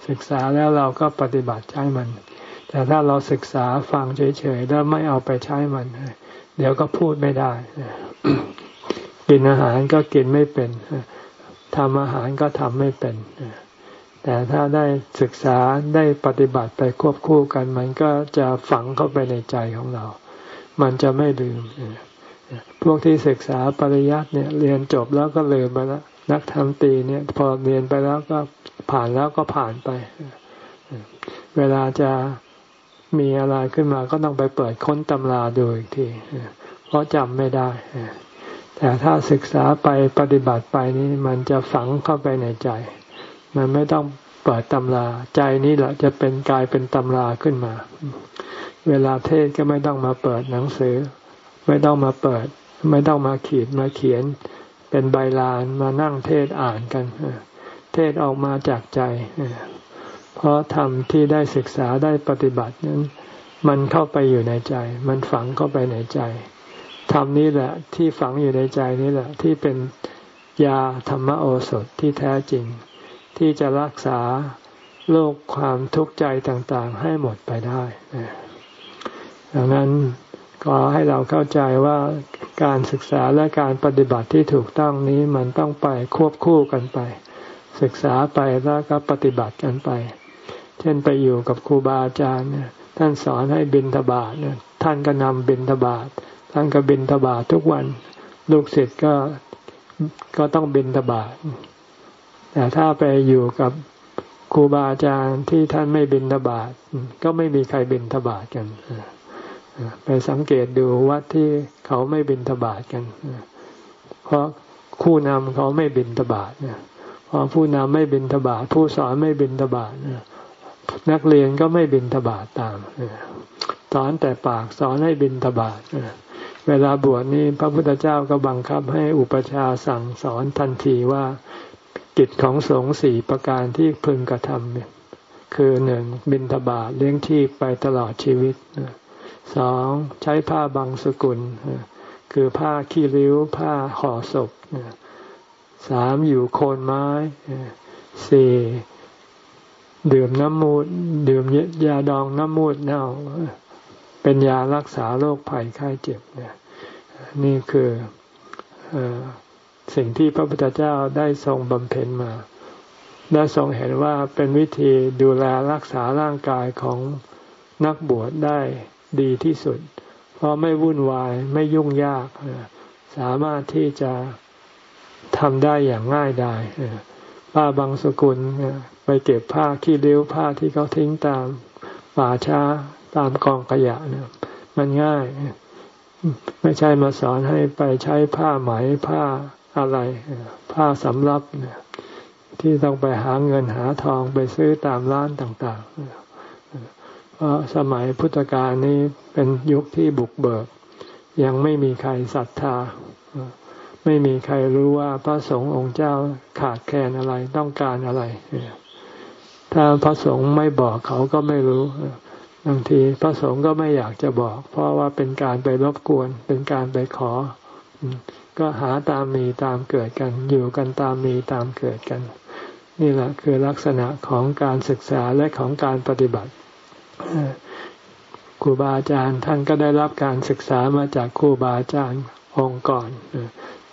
ศึกษาแล้วเราก็ปฏิบัติใช้มัน แต่ถ้าเราศึกษาฟังเฉยๆแล้วไม่เอาไปใช้มัน เดี๋ยวก็พูดไม่ได้กินอาหารก็กินไม่เป็นทำอาหารก็ทำไม่เป็นแต่ถ้าได้ศึกษาได้ปฏิบัติไปควบคู่กัน มันก็จะฝังเข้าไปในใจของเรา มันจะไม่ลืมพวกที่ศึกษาปริยัติเนี่ยเรียนจบแล้วก็ลืมไปแล้ว นักธรรมตีเนี่ย พอเรียนไปแล้วก็ผ่านแล้วก็ผ่านไป เวลาจะมีอะไรขึ้นมาก็ต้องไปเปิดค้นตำราดูอีกทีเพราะจำไม่ได้ แต่ถ้าศึกษาไปปฏิบัติไปนี่มันจะฝังเข้าไปในใจ มันไม่ต้องเปิดตำราใจนี้แหละจะเป็นกลายเป็นตำราขึ้นมา เวลาเทศก็ไม่ต้องมาเปิดหนังสือ ไม่ต้องมาเปิด ไม่ต้องมาขีดมาเขียน เป็นใบลานมานั่งเทศอ่านกัน เทศออกมาจากใจ เพราะธรรมที่ได้ศึกษาได้ปฏิบัตินั้น มันเข้าไปอยู่ในใจ มันฝังเข้าไปในใจธรรมนี้แหละที่ฝังอยู่ในใจนี้แหละ ที่เป็นยาธรรมโอสถที่แท้จริง ที่จะรักษาโรคความทุกข์ใจต่างๆ ให้หมดไปได้ดังนั้น ก็ให้เราเข้าใจว่าการศึกษาและการปฏิบัติที่ถูกต้องนี้มันต้องไปควบคู่กันไป ศึกษาไปแล้วก็ปฏิบัติกันไป เช่นไปอยู่กับครูบาอาจารย์ท่านสอนให้บินทบาทท่านก็นำบินทบาทท่านก็บินทบาททุกวัน ลูกศิษย์ก็ก็ต้องบินทบาทแต่ถ้าไปอยู่กับครูบาอาจารย์ที่ท่านไม่บินทบาทก็ไม่มีใครบินทบาทกัน ไปสังเกตดูวัดที่เขาไม่บินทบาทกัน เพราะคู่นำเขาไม่บินทบาทเนี่ยพอผู้นำไม่บินทบาทผู้สอนไม่บินทบาทนักเรียนก็ไม่บินทบาทตามสอนแต่ปากสอนให้บินทบาทเวลาบวชนี่พระพุทธเจ้าก็บังคับให้อุปชาสั่งสอนทันทีว่ากิจของสงฆ์สี่ประการที่พึงกระทำคือหนึ่งบินทบาทเลี้ยงชีพไปตลอดชีวิต สองใช้ผ้าบางสกุล คือผ้าขี้ริ้วผ้าห่อศพสามอยู่โคนไม้สี่ดื่มน้ำมูด ดื่มยาดองน้ำมูดเน่า เป็นยารักษาโรคภัยไข้เจ็บนี่คืออสิ่งที่พระพุทธเจ้าได้ทรงบำเพ็ญมาและทรงเห็นว่าเป็นวิธีดูแลรักษาร่างกายของนักบวชได้ ดีที่สุด เพราะไม่วุ่นวายไม่ยุ่งยาก สามารถที่จะทำได้อย่างง่ายดายป้าบางสกุลไปเก็บผ้าขี้ริ้วผ้าที่เขาทิ้งตามป่าช้าตามกองขยะเนี่ยมันง่าย ไม่ใช่มาสอนให้ไปใช้ผ้าไหมผ้าอะไรผ้าสำรับเนี่ยที่ต้องไปหาเงินหาทองไปซื้อตามร้านต่าง ๆ เพราะสมัยพุทธกาลนี้เป็นยุคที่บุกเบิก ยังไม่มีใครศรัทธา ไม่มีใครรู้ว่าพระสงฆ์องค์เจ้าขาดแคลนอะไรต้องการอะไร ถ้าพระสงฆ์ไม่บอกเขาก็ไม่รู้บางทีพระสงฆ์ก็ไม่อยากจะบอก เพราะว่าเป็นการไปรบกวน เป็นการไปขอ ก็หาตามมีตามเกิดกัน อยู่กันตามมีตามเกิดกัน นี่แหละคือลักษณะของการศึกษาและของการปฏิบัติ ครูบาอาจารย์ท่านก็ได้รับการศึกษามาจากครูบาอาจารย์องค์ก่อน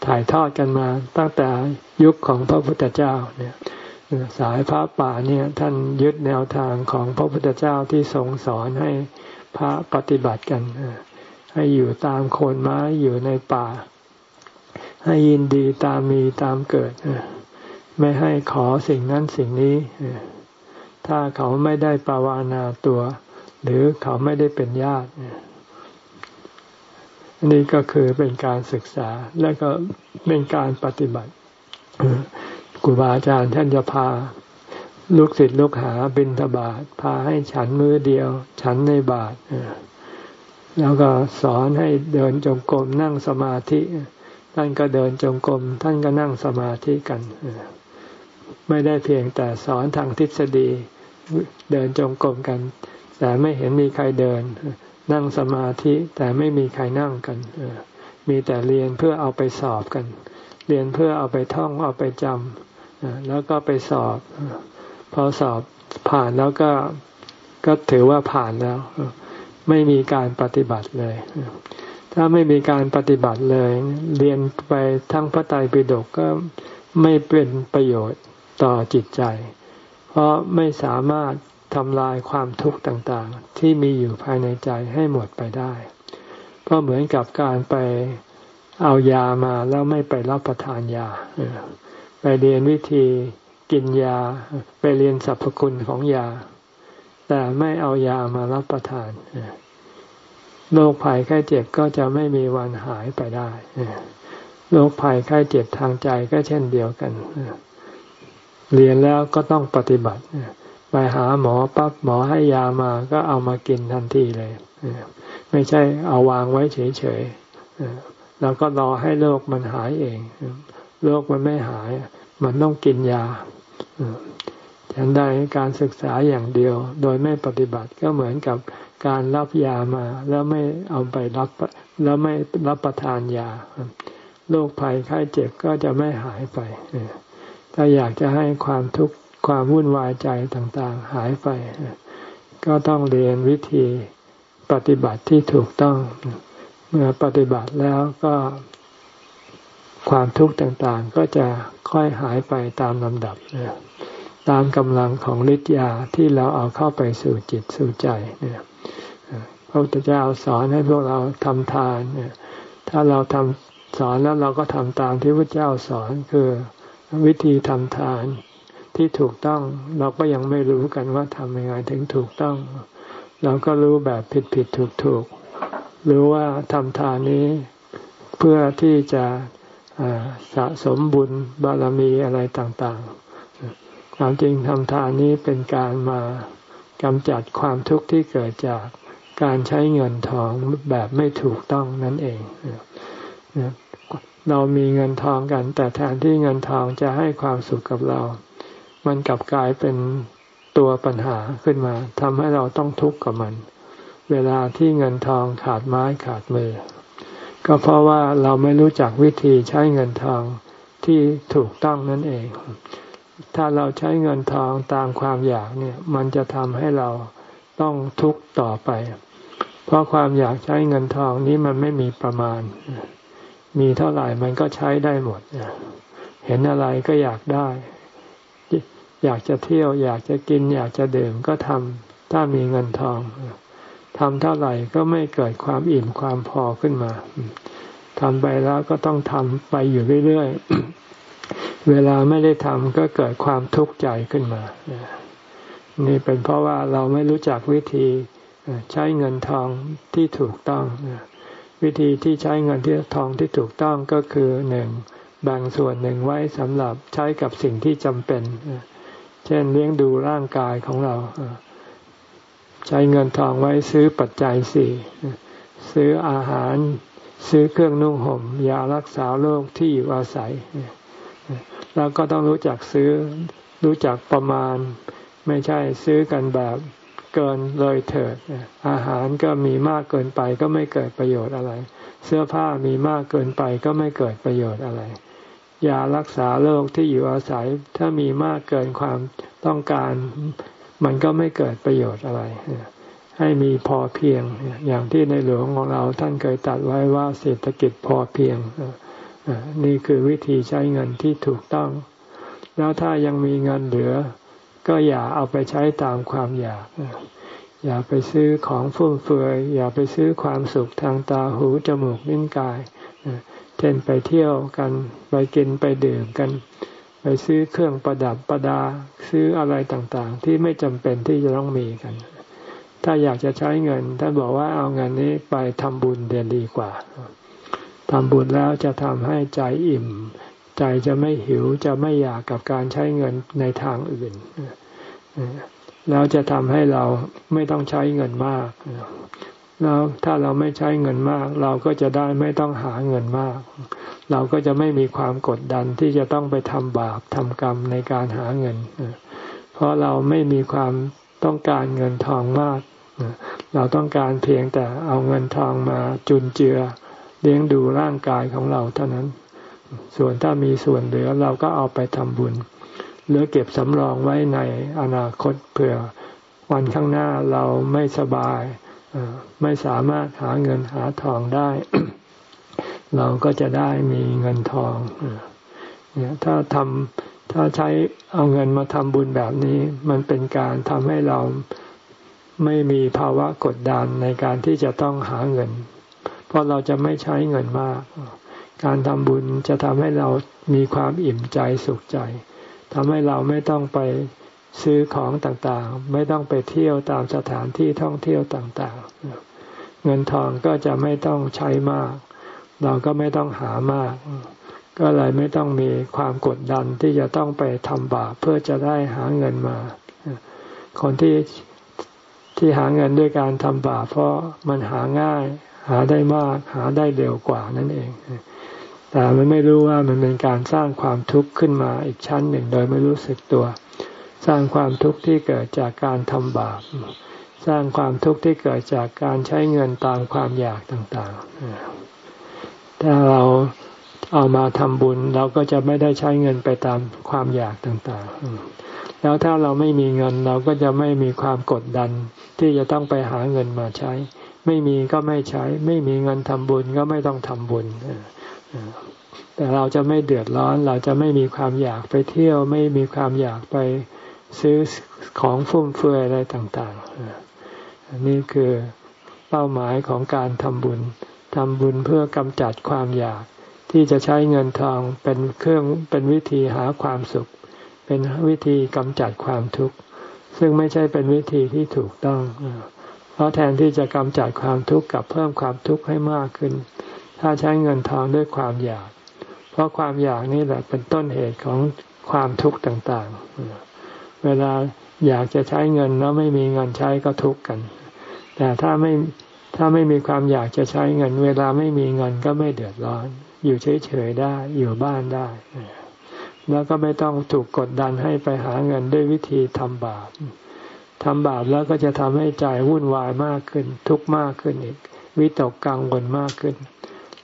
ถ่ายทอดกันมาตั้งแต่ยุคของพระพุทธเจ้าเนี่ยสายพระป่าเนี่ยท่านยึดแนวทางของพระพุทธเจ้าที่ทรงสอนให้พระปฏิบัติกัน ให้อยู่ตามโคนไม้อยู่ในป่า ให้ยินดีตามมีตามเกิด ไม่ให้ขอสิ่งนั้นสิ่งนี้ ถ้าเขาไม่ได้ปาวานาตัว หรือเขาไม่ได้เป็นญาตินี่ก็คือเป็นการศึกษาและก็เป็นการปฏิบัติครูบาอาจารย์ท่านจะพาลูกศิษย์ลูกหาบินทบาทพาให้ฉันมือเดียว ฉันในบาทแล้วก็สอนให้เดินจงกรมนั่งสมาธิท่านก็เดินจงกรมท่านก็นั่งสมาธิกันไม่ได้เพียงแต่สอนทางทฤษฎี เดินจงกรมกัน แต่ไม่เห็นมีใครเดิน นั่งสมาธิแต่ไม่มีใครนั่งกันมีแต่เรียนเพื่อเอาไปสอบกัน เรียนเพื่อเอาไปท่องเอาไปจำแล้วก็ไปสอบ พอสอบผ่านแล้วก็ก็ถือว่าผ่านแล้ว ไม่มีการปฏิบัติเลย ถ้าไม่มีการปฏิบัติเลย เรียนไปทั้งพระไตรปิฎกก็ไม่เป็นประโยชน์ต่อจิตใจ เพราะไม่สามารถทำลายความทุกข์ต่างๆ ที่มีอยู่ภายในใจให้หมดไปได้ ก็เหมือนกับการไปเอายามาแล้วไม่ไปรับประทานยา ไปเรียนวิธีกินยา ไปเรียนสรรพคุณของยา แต่ไม่เอายามารับประทานโรคภัยไข้เจ็บก็จะไม่มีวันหายไปได้โรคภัยไข้เจ็บทางใจก็เช่นเดียวกัน เรียนแล้วก็ต้องปฏิบัติ ไปหาหมอปั๊บหมอให้ยามาก็เอามากินทันทีเลย ไม่ใช่เอาวางไว้เฉยๆแล้วก็รอให้โรคมันหายเอง โรคมันไม่หาย มันต้องกินยาฉันได้การศึกษาอย่างเดียว โดยไม่ปฏิบัติก็เหมือนกับการรับยามา แล้วไม่เอาไปรับแล้วไม่รับประทานยาโรคภัยไข้เจ็บก็จะไม่หายไป ถ้าอยากจะให้ความทุกข์ความวุ่นวายใจต่างๆ หายไป ก็ต้องเรียนวิธีปฏิบัติที่ถูกต้อง เมื่อปฏิบัติแล้วก็ ความทุกข์ต่างๆ ก็จะค่อยหายไปตามลำดับตามกำลังของฤทธิ์ยาที่เราเอาเข้าไปสู่จิตสู่ใจเนี่ยพระพุทธเจ้าสอนให้พวกเราทำทานเนี่ยถ้าเราทำสอนแล้วเราก็ทำตามที่พระเจ้าสอนคือ วิธีทำทานที่ถูกต้องเราก็ยังไม่รู้กันว่าทำยังไงถึงถูกต้อง เราก็รู้แบบผิดผิดถูกถูกรู้ว่าทำทานนี้เพื่อที่จะสะสมบุญบารมีอะไรต่างๆ ความจริงทำทานนี้เป็นการมากำจัดความทุกข์ที่เกิดจากการใช้เงินทองแบบไม่ถูกต้องนั่นเอง เรามีเงินทองกัน แต่แทนที่เงินทองจะให้ความสุขกับเรา มันกลับกลายเป็นตัวปัญหาขึ้นมาทำให้เราต้องทุกข์กับมัน เวลาที่เงินทองขาดไม้ขาดมือ ก็เพราะว่าเราไม่รู้จักวิธีใช้เงินทองที่ถูกต้องนั่นเอง ถ้าเราใช้เงินทองตามความอยากเนี่ย มันจะทำให้เราต้องทุกข์ต่อไป เพราะความอยากใช้เงินทองนี้มันไม่มีประมาณ มีเท่าไหร่มันก็ใช้ได้หมดเห็นอะไรก็อยากได้ อยากจะเที่ยว อยากจะกิน อยากจะดื่มก็ทำถ้ามีเงินทองทำเท่าไหร่ก็ไม่เกิดความอิ่มความพอขึ้นมาทำไปแล้วก็ต้องทำไปอยู่เรื่อยๆ เวลาไม่ได้ทำก็เกิดความทุกข์ใจขึ้นมา นี่เป็นเพราะว่าเราไม่รู้จักวิธีใช้เงินทองที่ถูกต้อง วิธีที่ใช้เงินที่ทองที่ถูกต้องก็คือหนึ่งแบ่งส่วนหนึ่งไว้สำหรับใช้กับสิ่งที่จำเป็น เช่นเลี้ยงดูร่างกายของเรา ใช้เงินทองไว้ซื้อปัจจัยสี่ซื้ออาหาร ซื้อเครื่องนุ่งห่มยารักษาโรคที่อยู่อาศัย แล้วก็ต้องรู้จักซื้อรู้จักประมาณ ไม่ใช่ซื้อกันแบบ เกินเลยเถิด อาหารก็มีมากเกินไปก็ไม่เกิดประโยชน์อะไร เสื้อผ้ามีมากเกินไปก็ไม่เกิดประโยชน์อะไรยารักษาโรคที่อยู่อาศัยถ้ามีมากเกินความต้องการ มันก็ไม่เกิดประโยชน์อะไร ให้มีพอเพียง อย่างที่ในหลวงของเราท่านเคยตัดไว้ว่าเศรษฐกิจพอเพียง นี่คือวิธีใช้เงินที่ถูกต้อง แล้วถ้ายังมีเงินเหลือ ก็อย่าเอาไปใช้ตามความอยาก อย่าไปซื้อของฟุ่มเฟือย อย่าไปซื้อความสุขทางตาหูจมูกลิ้นกาย เช่นไปเที่ยวกัน ไปกินไปดื่มกัน ไปซื้อเครื่องประดับประดา ซื้ออะไรต่างๆ ที่ไม่จำเป็นที่จะต้องมีกัน ถ้าอยากจะใช้เงินท่านบอกว่าเอาเงินนี้ไปทำบุญเดียดีกว่าทำบุญแล้วจะทำให้ใจอิ่ม ใจจะไม่หิวจะไม่อยากกับการใช้เงินในทางอื่นแล้วจะทำให้เราไม่ต้องใช้เงินมากแล้วถ้าเราไม่ใช้เงินมาก เราก็จะได้ไม่ต้องหาเงินมาก เราก็จะไม่มีความกดดันที่จะต้องไปทำบาปทำกรรมในการหาเงิน เพราะเราไม่มีความต้องการเงินทองมาก เราต้องการเพียงแต่เอาเงินทองมาจุนเจือเลี้ยงดูร่างกายของเราเท่านั้น ส่วนถ้ามีส่วนเหลือเราก็เอาไปทำบุญ หรือเก็บสำรองไว้ในอนาคตเผื่อวันข้างหน้าเราไม่สบาย ไม่สามารถหาเงินหาทองได้ เราก็จะได้มีเงินทองเนี่ยถ้าทำถ้าใช้เอาเงินมาทำบุญแบบนี้ มันเป็นการทำให้เราไม่มีภาวะกดดันในการที่จะต้องหาเงิน เพราะเราจะไม่ใช้เงินมาก การทำบุญจะทำให้เรามีความอิ่มใจสุขใจทำให้เราไม่ต้องไปซื้อของต่างๆ ไม่ต้องไปเที่ยวตามสถานที่ท่องเที่ยวต่างๆ เงินทองก็จะไม่ต้องใช้มาก เราก็ไม่ต้องหามาก ก็เลยไม่ต้องมีความกดดันที่จะต้องไปทำบาปเพื่อจะได้หาเงินมา คนที่ที่หาเงินด้วยการทำบาปเพราะมันหาง่าย หาได้มาก หาได้เร็วกว่านั่นเอง มันไม่รู้ว่ามันเป็นการสร้างความทุกข์ขึ้นมาอีกชั้นหนึ่งโดยไม่รู้สึกตัว สร้างความทุกข์ที่เกิดจากการทำบาป สร้างความทุกข์ที่เกิดจากการใช้เงินตามความอยากต่างๆ ถ้าเราเอามาทำบุญเราก็จะไม่ได้ใช้เงินไปตามความอยากต่างๆ แล้วถ้าเราไม่มีเงินเราก็จะไม่มีความกดดัน ที่จะต้องไปหาเงินมาใช้ ไม่มีก็ไม่ใช้ ไม่มีเงินทำบุญก็ไม่ต้องทำบุญ แต่เราจะไม่เดือดร้อน เราจะไม่มีความอยากไปเที่ยว ไม่มีความอยากไปซื้อของฟุ่มเฟือยอะไรต่างๆอันี่คือเป้าหมายของการทำบุญทำบุญเพื่อกำจัดความอยาก ที่จะใช้เงินทองเป็นเครื่องเป็นวิธีหาความสุข เป็นวิธีกำจัดความทุกข์ซึ่งไม่ใช่เป็นวิธีที่ถูกต้อง เพราะแทนที่จะกำจัดความทุกข์กับเพิ่มความทุกข์ให้มากขึ้น ถ้าใช้เงินทองด้วยความอยาก เพราะความอยากนี่แหละเป็นต้นเหตุของความทุกข์ต่างๆ เวลาอยากจะใช้เงินแล้วไม่มีเงินใช้ก็ทุกข์กัน แต่ถ้าไม่ถ้าไม่มีความอยากจะใช้เงิน เวลาไม่มีเงินก็ไม่เดือดร้อน อยู่เฉยๆได้อยู่บ้านได้ แล้วก็ไม่ต้องถูกกดดันให้ไปหาเงินด้วยวิธีทำบาปทำบาปแล้วก็จะทำให้ใจวุ่นวายมากขึ้น ทุกข์มากขึ้นอีกวิตกกังวลมากขึ้น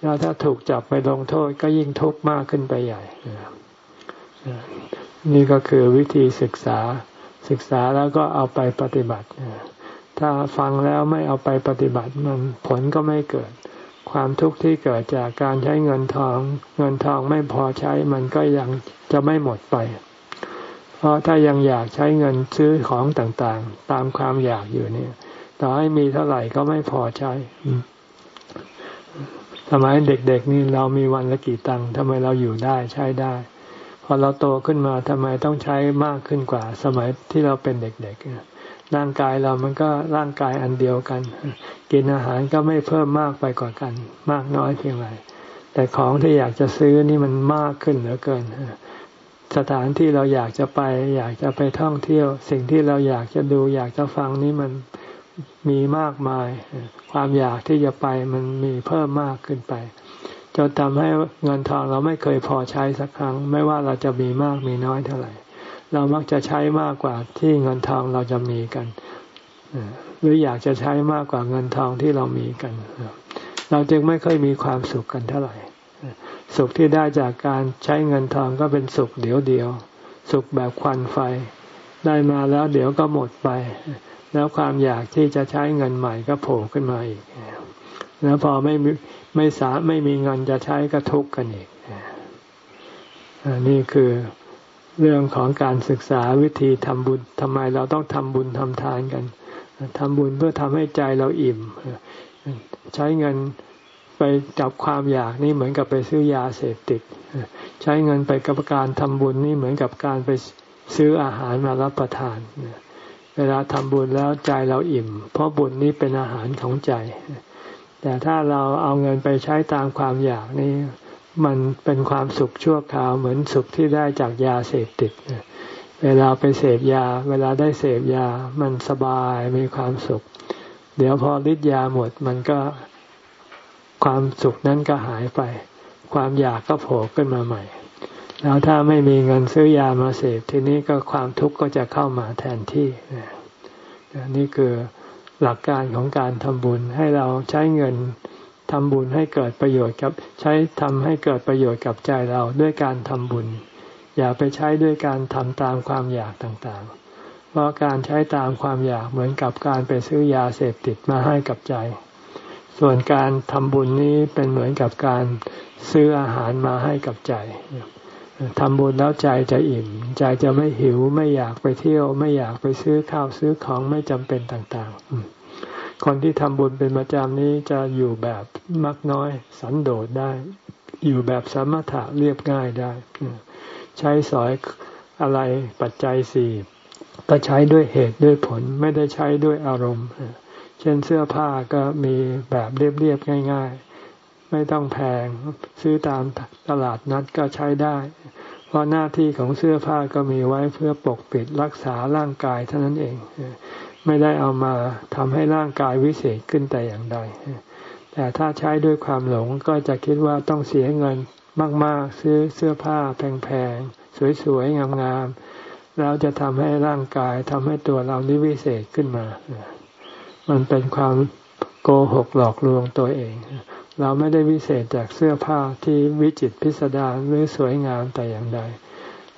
แล้วถ้าถูกจับไปลงโทษก็ยิ่งทุกข์มากขึ้นไปใหญ่นี่ก็คือวิธีศึกษาศึกษาแล้วก็เอาไปปฏิบัติ ถ้าฟังแล้วไม่เอาไปปฏิบัติมันผลก็ไม่เกิด ความทุกข์ที่เกิดจากการใช้เงินทอง เงินทองไม่พอใช้มันก็ยังจะไม่หมดไป เพราะถ้ายังอยากใช้เงินซื้อของต่างๆ ตามความอยากอยู่เนี่ย ต่อให้มีเท่าไหร่ก็ไม่พอใช้ สมัยเด็กๆนี่เรามีวันละกี่ตังค์ทำไมเราอยู่ได้ใช้ได้ พอเราโตขึ้นมาทำไมต้องใช้มากขึ้นกว่า สมัยที่เราเป็นเด็กๆ ร่างกายเรามันก็ร่างกายอันเดียวกัน กินอาหารก็ไม่เพิ่มมากไปกว่ากัน มากน้อยเพียงไรแต่ของที่อยากจะซื้อนี่มันมากขึ้นเหลือเกิน สถานที่เราอยากจะไป อยากจะไปท่องเที่ยว สิ่งที่เราอยากจะดู อยากจะฟังนี่มัน มีมากมาย ความอยากที่จะไปมันมีเพิ่มมากขึ้นไป จนทำให้เงินทองเราไม่เคยพอใช้สักครั้ง ไม่ว่าเราจะมีมากมีน้อยเท่าไหร่ เรามักจะใช้มากกว่าที่เงินทองเราจะมีกันหรืออยากจะใช้มากกว่าเงินทองที่เรามีกัน เราจึงไม่ค่อยมีความสุขกันเท่าไหร่ สุขที่ได้จากการใช้เงินทองก็เป็นสุขเดียวเดียว สุขแบบควันไฟ ได้มาแล้วเดี๋ยวก็หมดไป แล้วความอยากที่จะใช้เงินใหม่ก็โผล่ขึ้นมาอีก แล้วพอไม่ไม่สาไม่มีเงินจะใช้ก็ทุกข์กันอีกนี่คือเรื่องของการศึกษาวิธีทำบุญทำไมเราต้องทำบุญทำทานกันทำบุญเพื่อทำให้ใจเราอิ่ม ใช้เงินไปจับความอยากนี่เหมือนกับไปซื้อยาเสพติด ใช้เงินไปกับการทำบุญนี่เหมือนกับการไปซื้ออาหารมารับประทาน เวลาทำบุญแล้วใจเราอิ่ม เพราะบุญนี้เป็นอาหารของใจ แต่ถ้าเราเอาเงินไปใช้ตามความอยากนี่มันเป็นความสุขชั่วคราวเหมือนสุขที่ได้จากยาเสพติดเวลาไปเสพยา เวลาได้เสพยา มันสบายมีความสุข เดี๋ยวพอฤทธิ์ยาหมดมันก็ความสุขนั้นก็หายไป ความอยากก็โผล่ขึ้นมาใหม่ แล้วถ้าไม่มีเงินซื้อยามาเสพทีนี้ก็ความทุกข์ก็จะเข้ามาแทนที่นี่คือหลักการของการทำบุญให้เราใช้เงินทำบุญให้เกิดประโยชน์กับใช้ทำให้เกิดประโยชน์กับใจเราด้วยการทำบุญ อย่าไปใช้ด้วยการทำตามความอยากต่างๆ เพราะการใช้ตามความอยากเหมือนกับการไปซื้อยาเสพติดมาให้กับใจ ส่วนการทำบุญนี้เป็นเหมือนกับการซื้ออาหารมาให้กับใจ ทำบุญแล้วใจจะอิ่ม ใจจะไม่หิวไม่อยากไปเที่ยว ไม่อยากไปซื้อข้าวซื้อของไม่จำเป็นต่างๆ คนที่ทำบุญเป็นประจำนี้จะอยู่แบบมักน้อย สันโดษได้ อยู่แบบสมถะเรียบง่ายได้ ใช้สอยอะไรปัจจัยสี่ก็ใช้ด้วยเหตุด้วยผลไม่ได้ใช้ด้วยอารมณ์ เช่นเสื้อผ้าก็มีแบบเรียบๆง่าย ๆ ไม่ต้องแพง ซื้อตามตลาดนัดก็ใช้ได้ เพราะหน้าที่ของเสื้อผ้าก็มีไว้เพื่อปกปิดรักษาร่างกายเท่านั้นเอง ไม่ได้เอามาทำให้ร่างกายวิเศษขึ้นแต่อย่างใด แต่ถ้าใช้ด้วยความหลงก็จะคิดว่าต้องเสียเงินมาก ๆ ซื้อเสื้อผ้าแพง ๆ สวย ๆ งามๆแล้วจะทำให้ร่างกายทำให้ตัวเรานี้วิเศษขึ้นมา มันเป็นความโกหกหลอกลวงตัวเอง เราไม่ได้วิเศษจากเสื้อผ้าที่วิจิตพิสดารหรือสวยงามแต่อย่างใด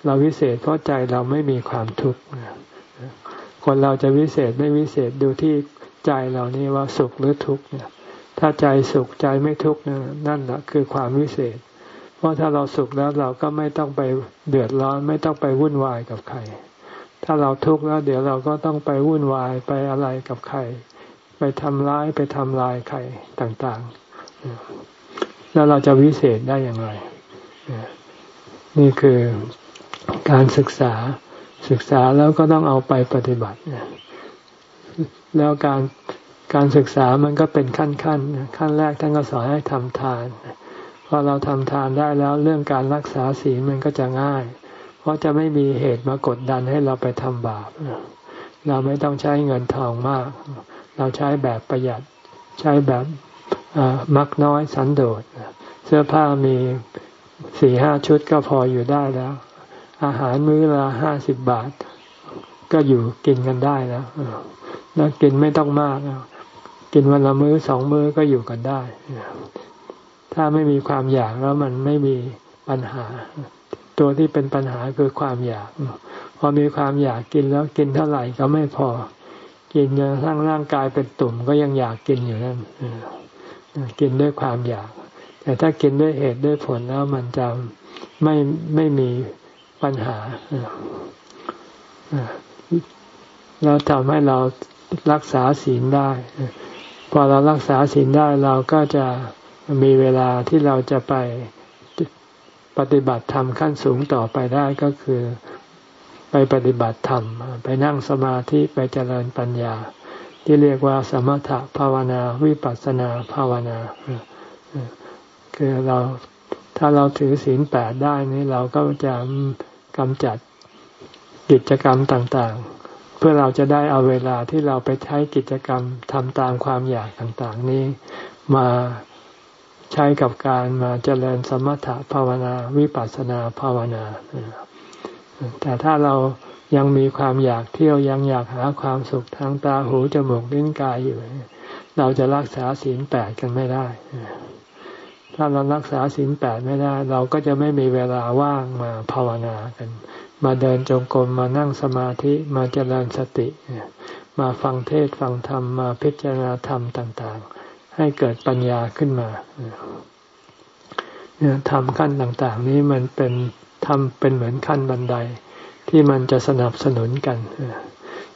เราวิเศษเพราะใจเราไม่มีความทุกข์คนเราจะวิเศษไม่วิเศษดูที่ใจเรานี่ว่าสุขหรือทุกข์เนี่ย ถ้าใจสุขใจไม่ทุกข์นั่นแหละคือความวิเศษ เพราะถ้าเราสุขแล้วเราก็ไม่ต้องไปเดือดร้อนไม่ต้องไปวุ่นวายกับใคร ถ้าเราทุกข์แล้วเดี๋ยวเราก็ต้องไปวุ่นวายไปอะไรกับใคร ไปทำร้ายไปทำลายใครต่างๆ แล้วเราจะวิเศษได้อย่างไร นี่คือการศึกษาศึกษาแล้วก็ต้องเอาไปปฏิบัติ แล้วการการศึกษามันก็เป็นขั้นขั้นขั้นแรกท่านก็สอนให้ทำทานพอเราทำทานได้แล้วเรื่องการรักษาศีลมันก็จะง่าย เพราะจะไม่มีเหตุมากดดันให้เราไปทำบาป เราไม่ต้องใช้เงินทองมาก เราใช้แบบประหยัดใช้แบบ มักน้อยสันโดษเสื้อผ้ามีสี่ห้าชุดก็พออยู่ได้แล้ว อาหารมื้อละห้าสิบบาท ก็อยู่กินกันได้แล้วแล้วกินไม่ต้องมากกินวันละมื้อสองมื้อก็อยู่กันได้ ถ้าไม่มีความอยากแล้วมันไม่มีปัญหา ตัวที่เป็นปัญหาคือความอยาก พอมีความอยากกินแล้วกินเท่าไหร่ก็ไม่พอ กินจนทั้งร่างกายเป็นตุ่มก็ยังอยากกินอยู่นั่น กินด้วยความอยาก แต่ถ้ากินด้วยเหตุด้วยผลแล้วมันจะไม่ไม่มีปัญหาแล้วทำให้เรารักษาศีลได้ พอเรารักษาศีลได้เราก็จะมีเวลาที่เราจะไปปฏิบัติธรรมขั้นสูงต่อไปได้ก็คือไปปฏิบัติธรรม ไปนั่งสมาธิไปเจริญปัญญา ที่เรียกว่าสมถภาวนาวิปัสสนาภาวนาคือเราถ้าเราถือศีลแปดได้นี่เราก็จะกำจัดกิจกรรมต่างๆ เพื่อเราจะได้เอาเวลาที่เราไปใช้กิจกรรมทำตามความอยากต่างๆ นี้มาใช้กับการมาเจริญสมถะภาวนาวิปัสสนาภาวนาแต่ถ้าเรา ยังมีความอยากเที่ยวยังอยากหาความสุขทางตาหูจมูกลิ้นกายอยู่ เราจะรักษาศีลแปดกันไม่ได้ ถ้าเรารักษาศีลแปดไม่ได้ เราก็จะไม่มีเวลาว่างมาภาวนากัน มาเดินจงกรมมานั่งสมาธิมาเจริญสติ มาฟังเทศฟังธรรมมาพิจารณาธรรมต่าง ๆ ให้เกิดปัญญาขึ้นมาเนี่ยทำขั้นต่าง ๆ นี้มันเป็นทำเป็นเหมือนขั้นบันได ที่มันจะสนับสนุนกัน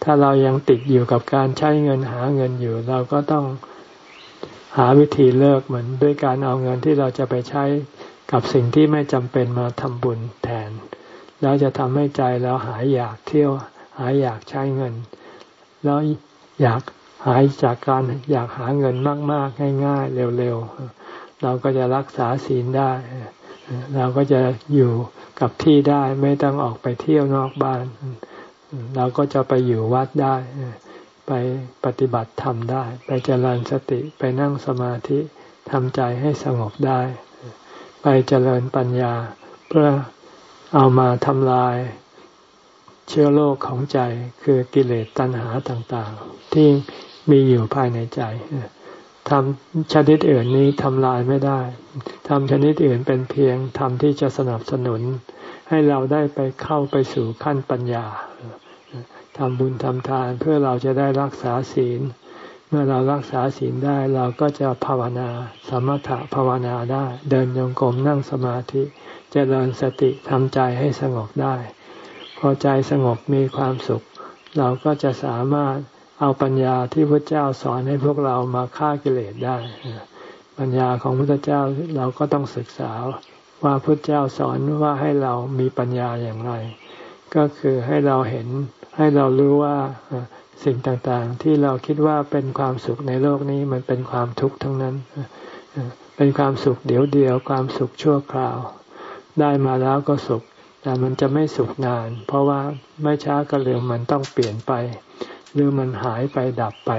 ถ้าเรายังติดอยู่กับการใช้เงินหาเงินอยู่ เราก็ต้องหาวิธีเลิกเหมือนด้วยการเอาเงินที่เราจะไปใช้กับสิ่งที่ไม่จำเป็นมาทำบุญแทน แล้วจะทำให้ใจเราหายอยากเที่ยว หายอยากใช้เงิน แล้วอยากหายจากการอยากหาเงินมาก ๆ ง่าย ๆ เร็ว ๆ เราก็จะรักษาศีลได้ เราก็จะอยู่ กับที่ได้ไม่ต้องออกไปเที่ยวนอกบ้าน เราก็จะไปอยู่วัดได้ ไปปฏิบัติธรรมได้ ไปเจริญสติไปนั่งสมาธิทำใจให้สงบได้ ไปเจริญปัญญา เพื่อเอามาทำลายเชื้อโรคของใจคือกิเลสตัณหาต่างๆ ที่มีอยู่ภายในใจ ทำชนิดอื่นนี้ทำลายไม่ได้ทำชนิดอื่นเป็นเพียงทำที่จะสนับสนุน ให้เราได้ไปเข้าไปสู่ขั้นปัญญาทำบุญทำทานเพื่อเราจะได้รักษาศีล เมื่อเรารักษาศีลได้เราก็จะภาวนาสมถะภาวนาได้ เดินโยงกรมนั่งสมาธิเจริญสติทำใจให้สงบได้ พอใจสงบมีความสุข เราก็จะสามารถ เอาปัญญาที่พระเจ้าสอนให้พวกเรามาฆ่ากิเลสได้ปัญญาของพระเจ้าเราก็ต้องศึกษาว่าพระเจ้าสอนว่าให้เรามีปัญญาอย่างไร ก็คือให้เราเห็นให้เรารู้ว่าสิ่งต่างๆ ที่เราคิดว่าเป็นความสุขในโลกนี้มันเป็นความทุกข์ทั้งนั้น เป็นความสุขเดี๋ยวเดียวความสุขชั่วคราว ได้มาแล้วก็สุข แต่มันจะไม่สุขนาน เพราะว่าไม่ช้าก็เร็วมันต้องเปลี่ยนไป หรือมันหายไปดับไป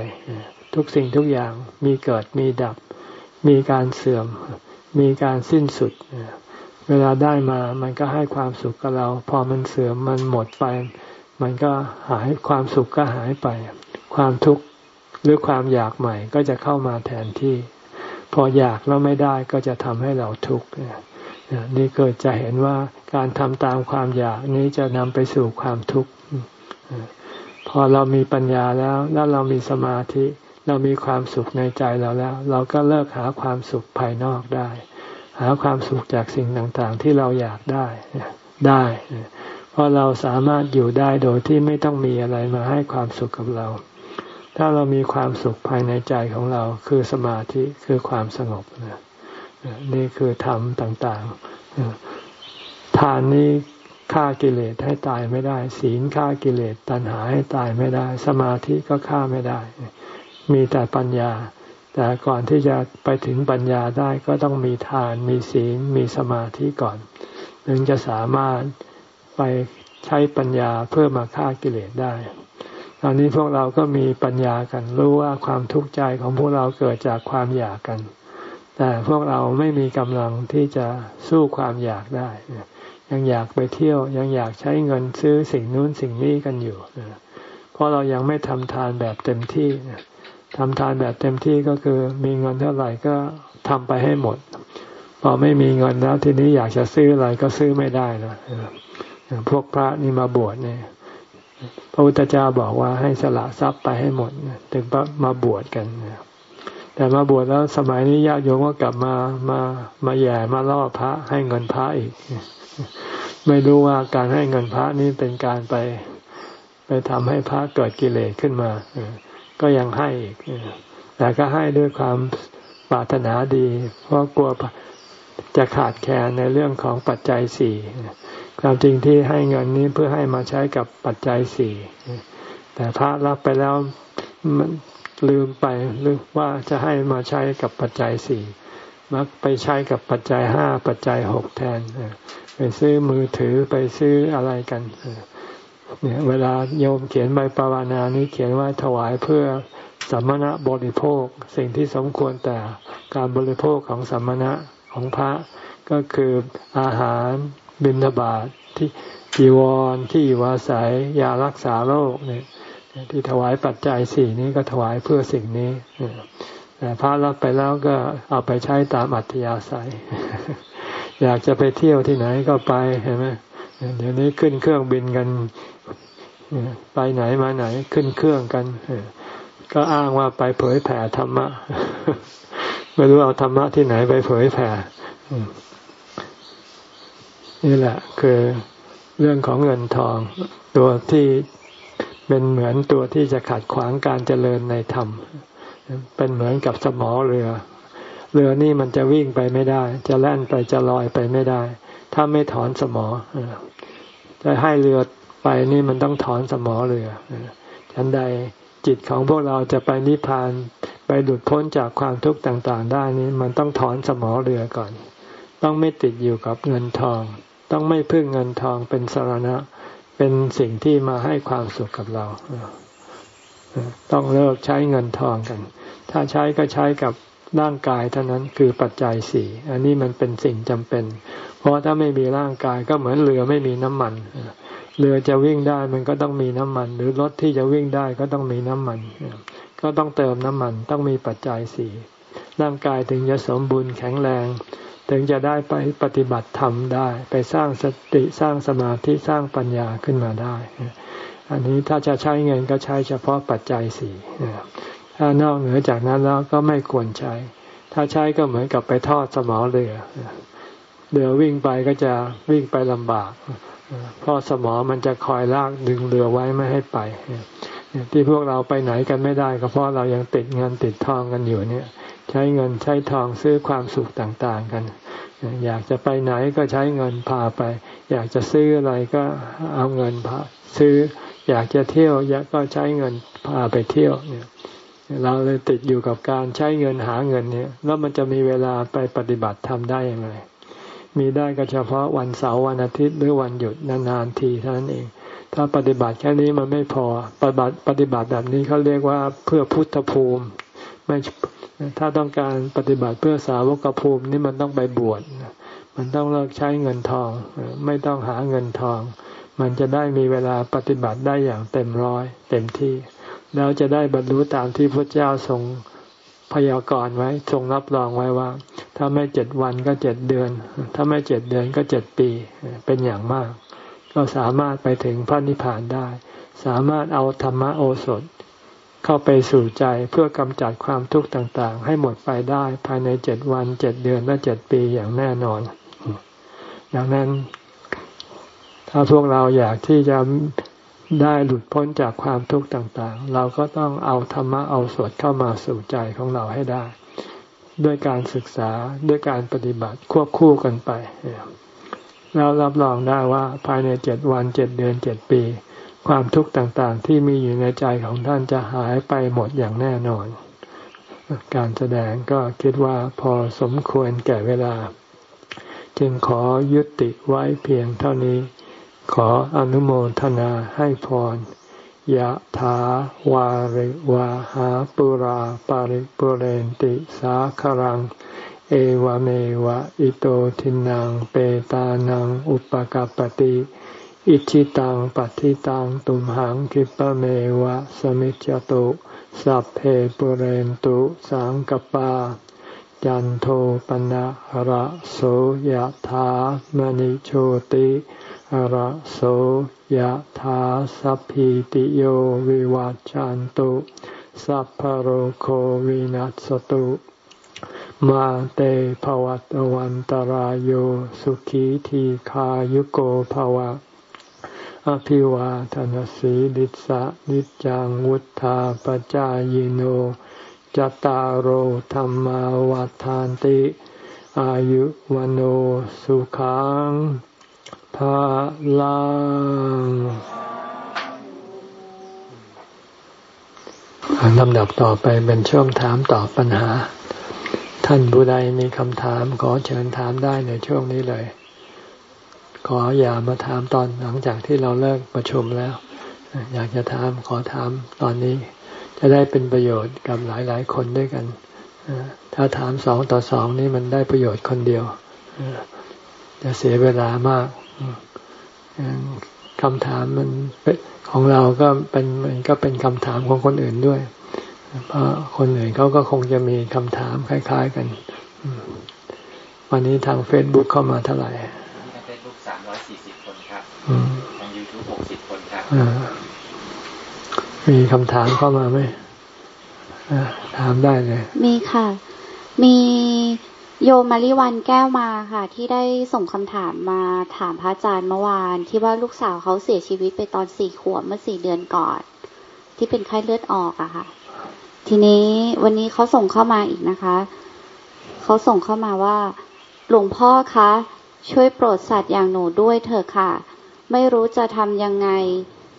ทุกสิ่งทุกอย่างมีเกิดมีดับ มีการเสื่อม มีการสิ้นสุด เวลาได้มามันก็ให้ความสุขกับเรา พอมันเสื่อมมันหมดไป มันก็หายความสุขก็หายไป ความทุกข์หรือความอยากใหม่ก็จะเข้ามาแทนที่ พออยากแล้วไม่ได้ก็จะทำให้เราทุกข์นี่เกิดจะเห็นว่าการทำตามความอยากนี้จะนำไปสู่ความทุกข์ พอเรามีปัญญาแล้ว แล้วเรามีสมาธิ เรามีความสุขในใจเราแล้ว เราก็เลิกหาความสุขภายนอกได้ หาความสุขจากสิ่งต่างๆ ที่เราอยากได้ได้ เพราะเราสามารถอยู่ได้โดยที่ไม่ต้องมีอะไรมาให้ความสุขกับเรา ถ้าเรามีความสุขภายในใจของเรา คือสมาธิคือความสงบนี่คือธรรมต่างๆทานนี้ ฆ่ากิเลสให้ตายไม่ได้ ศีลฆ่ากิเลสตัณหาให้ตายไม่ได้ สมาธิก็ฆ่าไม่ได้ มีแต่ปัญญา แต่ก่อนที่จะไปถึงปัญญาได้ก็ต้องมีทาน มีศีล มีสมาธิก่อน ถึงจะสามารถไปใช้ปัญญาเพื่อมาฆ่ากิเลสได้ ตอนนี้พวกเราก็มีปัญญากันรู้ว่าความทุกข์ใจของพวกเราเกิดจากความอยากกัน แต่พวกเราไม่มีกำลังที่จะสู้ความอยากได้ ยังอยากไปเที่ยว ยังอยากใช้เงินซื้อสิ่งนู้นสิ่งนี้กันอยู่เพราะเรายังไม่ทำทานแบบเต็มที่ทำทานแบบเต็มที่ก็คือมีเงินเท่าไหร่ก็ทำไปให้หมด พอไม่มีเงินแล้วทีนี้อยากจะซื้ออะไรก็ซื้อไม่ได้นะพวกพระนี่มาบวชเนี่ยพระพุทธเจ้าบอกว่าให้สละทรัพย์ไปให้หมดถึงมาบวชกันแต่มาบวชแล้วสมัยนี้ญาติโยมก็กลับมามามาแย่มาล่อพระให้เงินพระอีก ไม่รู้ว่าการให้เงินพระนี้เป็นการไปไปทำให้พระเกิดกิเลสขึ้นมาก็ยังให้อีกแต่ก็ให้ด้วยความปรารถนาดี เพราะกลัวจะขาดแคลนในเรื่องของปัจจัยสี่ความจริงที่ให้เงินนี้เพื่อให้มาใช้กับปัจจัยสี่แต่พระรับไปแล้วมันลืมไปหรือว่าจะให้มาใช้กับปัจจัยสี่มักไปใช้กับปัจจัยห้าปัจจัยหกแทน ไปซื้อมือถือไปซื้ออะไรกันเนี่ยเวลาโยมเขียนใบปวานานี้เขียนว่าถวายเพื่อสัมมณะบริโภคสิ่งที่สมควรแต่การบริโภคของสัมมณะของพระก็คืออาหารบิณฑบาตทที่จีวรที่อยู่อาศัยยารักษาโรคเนี่ยที่ถวายปัจจัยสี่นี้ก็ถวายเพื่อสิ่งนี้แต่พระรับไปแล้วก็เอาไปใช้ตามอัธยาศัย อยากจะไปเที่ยวที่ไหนก็ไปเห็นไหมเดี๋ยวนี้ขึ้นเครื่องบินกันไปไหนมาไหนขึ้นเครื่องกันก็อ้างว่าไปเผยแผ่ธรรมะไม่รู้เอาธรรมะที่ไหนไปเผยแผ่นี่แหละ คือเรื่องของเงินทอง ตัวที่เป็นเหมือนตัวที่จะขัดขวางการเจริญในธรรม เป็นเหมือนกับสมอเรือ เรือนี่มันจะวิ่งไปไม่ได้ จะแล่นไปจะลอยไปไม่ได้ ถ้าไม่ถอนสมอจะให้เรือไปนี่มันต้องถอนสมอเรือฉันใดจิตของพวกเราจะไปนิพพานไปหลุดพ้นจากความทุกข์ต่าง ๆ ได้นี้มันต้องถอนสมอเรือก่อน ต้องไม่ติดอยู่กับเงินทอง ต้องไม่พึ่งเงินทองเป็นสารณะ เป็นสิ่งที่มาให้ความสุขกับเรา ต้องเลิกใช้เงินทองกัน ถ้าใช้ก็ใช้กับ ร่างกายเท่านั้นคือปัจจัยสี่อันนี้มันเป็นสิ่งจำเป็น เพราะถ้าไม่มีร่างกายก็เหมือนเรือไม่มีน้ำมันเรือจะวิ่งได้มันก็ต้องมีน้ำมัน หรือรถที่จะวิ่งได้ก็ต้องมีน้ำมัน ก็ต้องเติมน้ำมันต้องมีปัจจัยสี่ร่างกายถึงจะสมบูรณ์แข็งแรง ถึงจะได้ไปปฏิบัติธรรมได้ ไปสร้างสติสร้างสมาธิสร้างปัญญาขึ้นมาได้ อันนี้ถ้าจะใช้เงินก็ใช้เฉพาะปัจจัยสี่ ถ้านอกเหนือจากนั้นแล้วก็ไม่ควรใช้ ถ้าใช้ก็เหมือนกับไปทอดสมอเรือเรือวิ่งไปก็จะวิ่งไปลำบากเพราะสมอมันจะคอยลากดึงเรือไว้ไม่ให้ไปที่พวกเราไปไหนกันไม่ได้ก็เพราะเรายังติดเงินติดทองกันอยู่เนี่ย ใช้เงินใช้ทองซื้อความสุขต่างๆกัน อยากจะไปไหนก็ใช้เงินพาไป อยากจะซื้ออะไรก็เอาเงินพาซื้อ อยากจะเที่ยวยากก็ใช้เงินพาไปเที่ยวเนี่ย เราเลยติดอยู่กับการใช้เงินหาเงินเนี่ย แล้วมันจะมีเวลาไปปฏิบัติทำได้อย่างไร มีได้ก็เฉพาะวันเสาร์วันอาทิตย์หรือวันหยุดนานๆทีเท่านั้นเอง ถ้าปฏิบัติแค่นี้มันไม่พอ ปฏิบัติปฏิบัติแบบนี้เขาเรียกว่าเพื่อพุทธภูมิ ไม่ถ้าต้องการปฏิบัติเพื่อสาวกภูมินี่มันต้องไปบวช มันต้องเลิกใช้เงินทอง ไม่ต้องหาเงินทอง มันจะได้มีเวลาปฏิบัติได้อย่างเต็มร้อย เต็มที่ แล้วจะได้บรรลุตามที่พระเจ้าทรงพยากรณ์ไว้ทรงรับรองไว้ว่า ถ้าไม่เจ็ดวันก็เจ็ดเดือน ถ้าไม่เจ็ดเดือนก็เจ็ดปีเป็นอย่างมาก ก็สามารถไปถึงพระนิพพานได้ สามารถเอาธรรมโอสถ เข้าไปสู่ใจเพื่อกำจัดความทุกข์ต่าง ๆ ให้หมดไปได้ภายในเจ็ดวันเจ็ดเดือนและเจ็ดปีอย่างแน่นอน ดังนั้น ถ้าพวกเราอยากที่จะ ได้หลุดพ้นจากความทุกข์ต่างๆ เราก็ต้องเอาธรรมะเอาสวดเข้ามาสู่ใจของเราให้ได้ ด้วยการศึกษาด้วยการปฏิบัติควบคู่กันไปแล้วรับรองได้ว่าภายในเจ็ดวันเจ็ดเดือนเจ็ดปี ความทุกข์ต่างๆ ที่มีอยู่ในใจของท่านจะหายไปหมดอย่างแน่นอน การแสดงก็คิดว่าพอสมควรแก่เวลา จึงขอยุติไว้เพียงเท่านี้ ขออนุโมทนาให้พรยะถาวาริวาหาปุราปาริปุเรนติสาครัง เอวเมวะอิโตทินังเปตานังอุปกปติอิชิตังปัฏิตังตุมหังคิปะเมวะสมิจจตุสัพเพปุเรนตุสังกปา จันโทปนะระโสยะถามณิโชติ ระโสยถาสัพพิติโยวิวัจจันตุสัพพโรโควินัสตุมาเตภวัตวันตารโยสุขีทีขายุโกภวะ อภิวาทนสีลิสะนิจังวุธาปจายโนจตารโหธรรมวาทานติ อายุวันโอสุขัง พลังลำดับต่อไปเป็นช่วงถามตอบปัญหา ท่านผู้ใดมีคำถามขอเชิญถามได้ในช่วงนี้เลย ขออย่ามาถามตอนหลังจากที่เราเลิกประชุมแล้ว อยากจะถามขอถามตอนนี้ จะได้เป็นประโยชน์กับหลายๆคนด้วยกัน ถ้าถามสองต่อสองนี่มันได้ประโยชน์คนเดียวจะเสียเวลามาก คำถามมันของเราก็เป็นมันก็เป็นคำถามของคนอื่นด้วย เพราะคนอื่นเขาก็คงจะมีคำถามคล้าย ๆกัน วันนี้ทางเฟซบุ๊กเข้ามาเท่าไหร่ทางเฟซบุ๊กสามร้อยสี่สิบคนครับทางยูทูบหกสิบคนครับมีคำถามเข้ามาไหมถามได้เลย มีค่ะ มี โยมมาริวันแก้วมาค่ะ ที่ได้ส่งคำถามมาถามพระอาจารย์เมื่อวาน ที่ว่าลูกสาวเขาเสียชีวิตไปตอนสี่ขวบเมื่อสี่เดือนก่อน ที่เป็นไข้เลือดออกอะค่ะ ทีนี้วันนี้เขาส่งเข้ามาอีกนะคะ เขาส่งเข้ามาว่า หลวงพ่อคะช่วยโปรดสัตว์อย่างหนูด้วยเถอะค่ะ ไม่รู้จะทำยังไง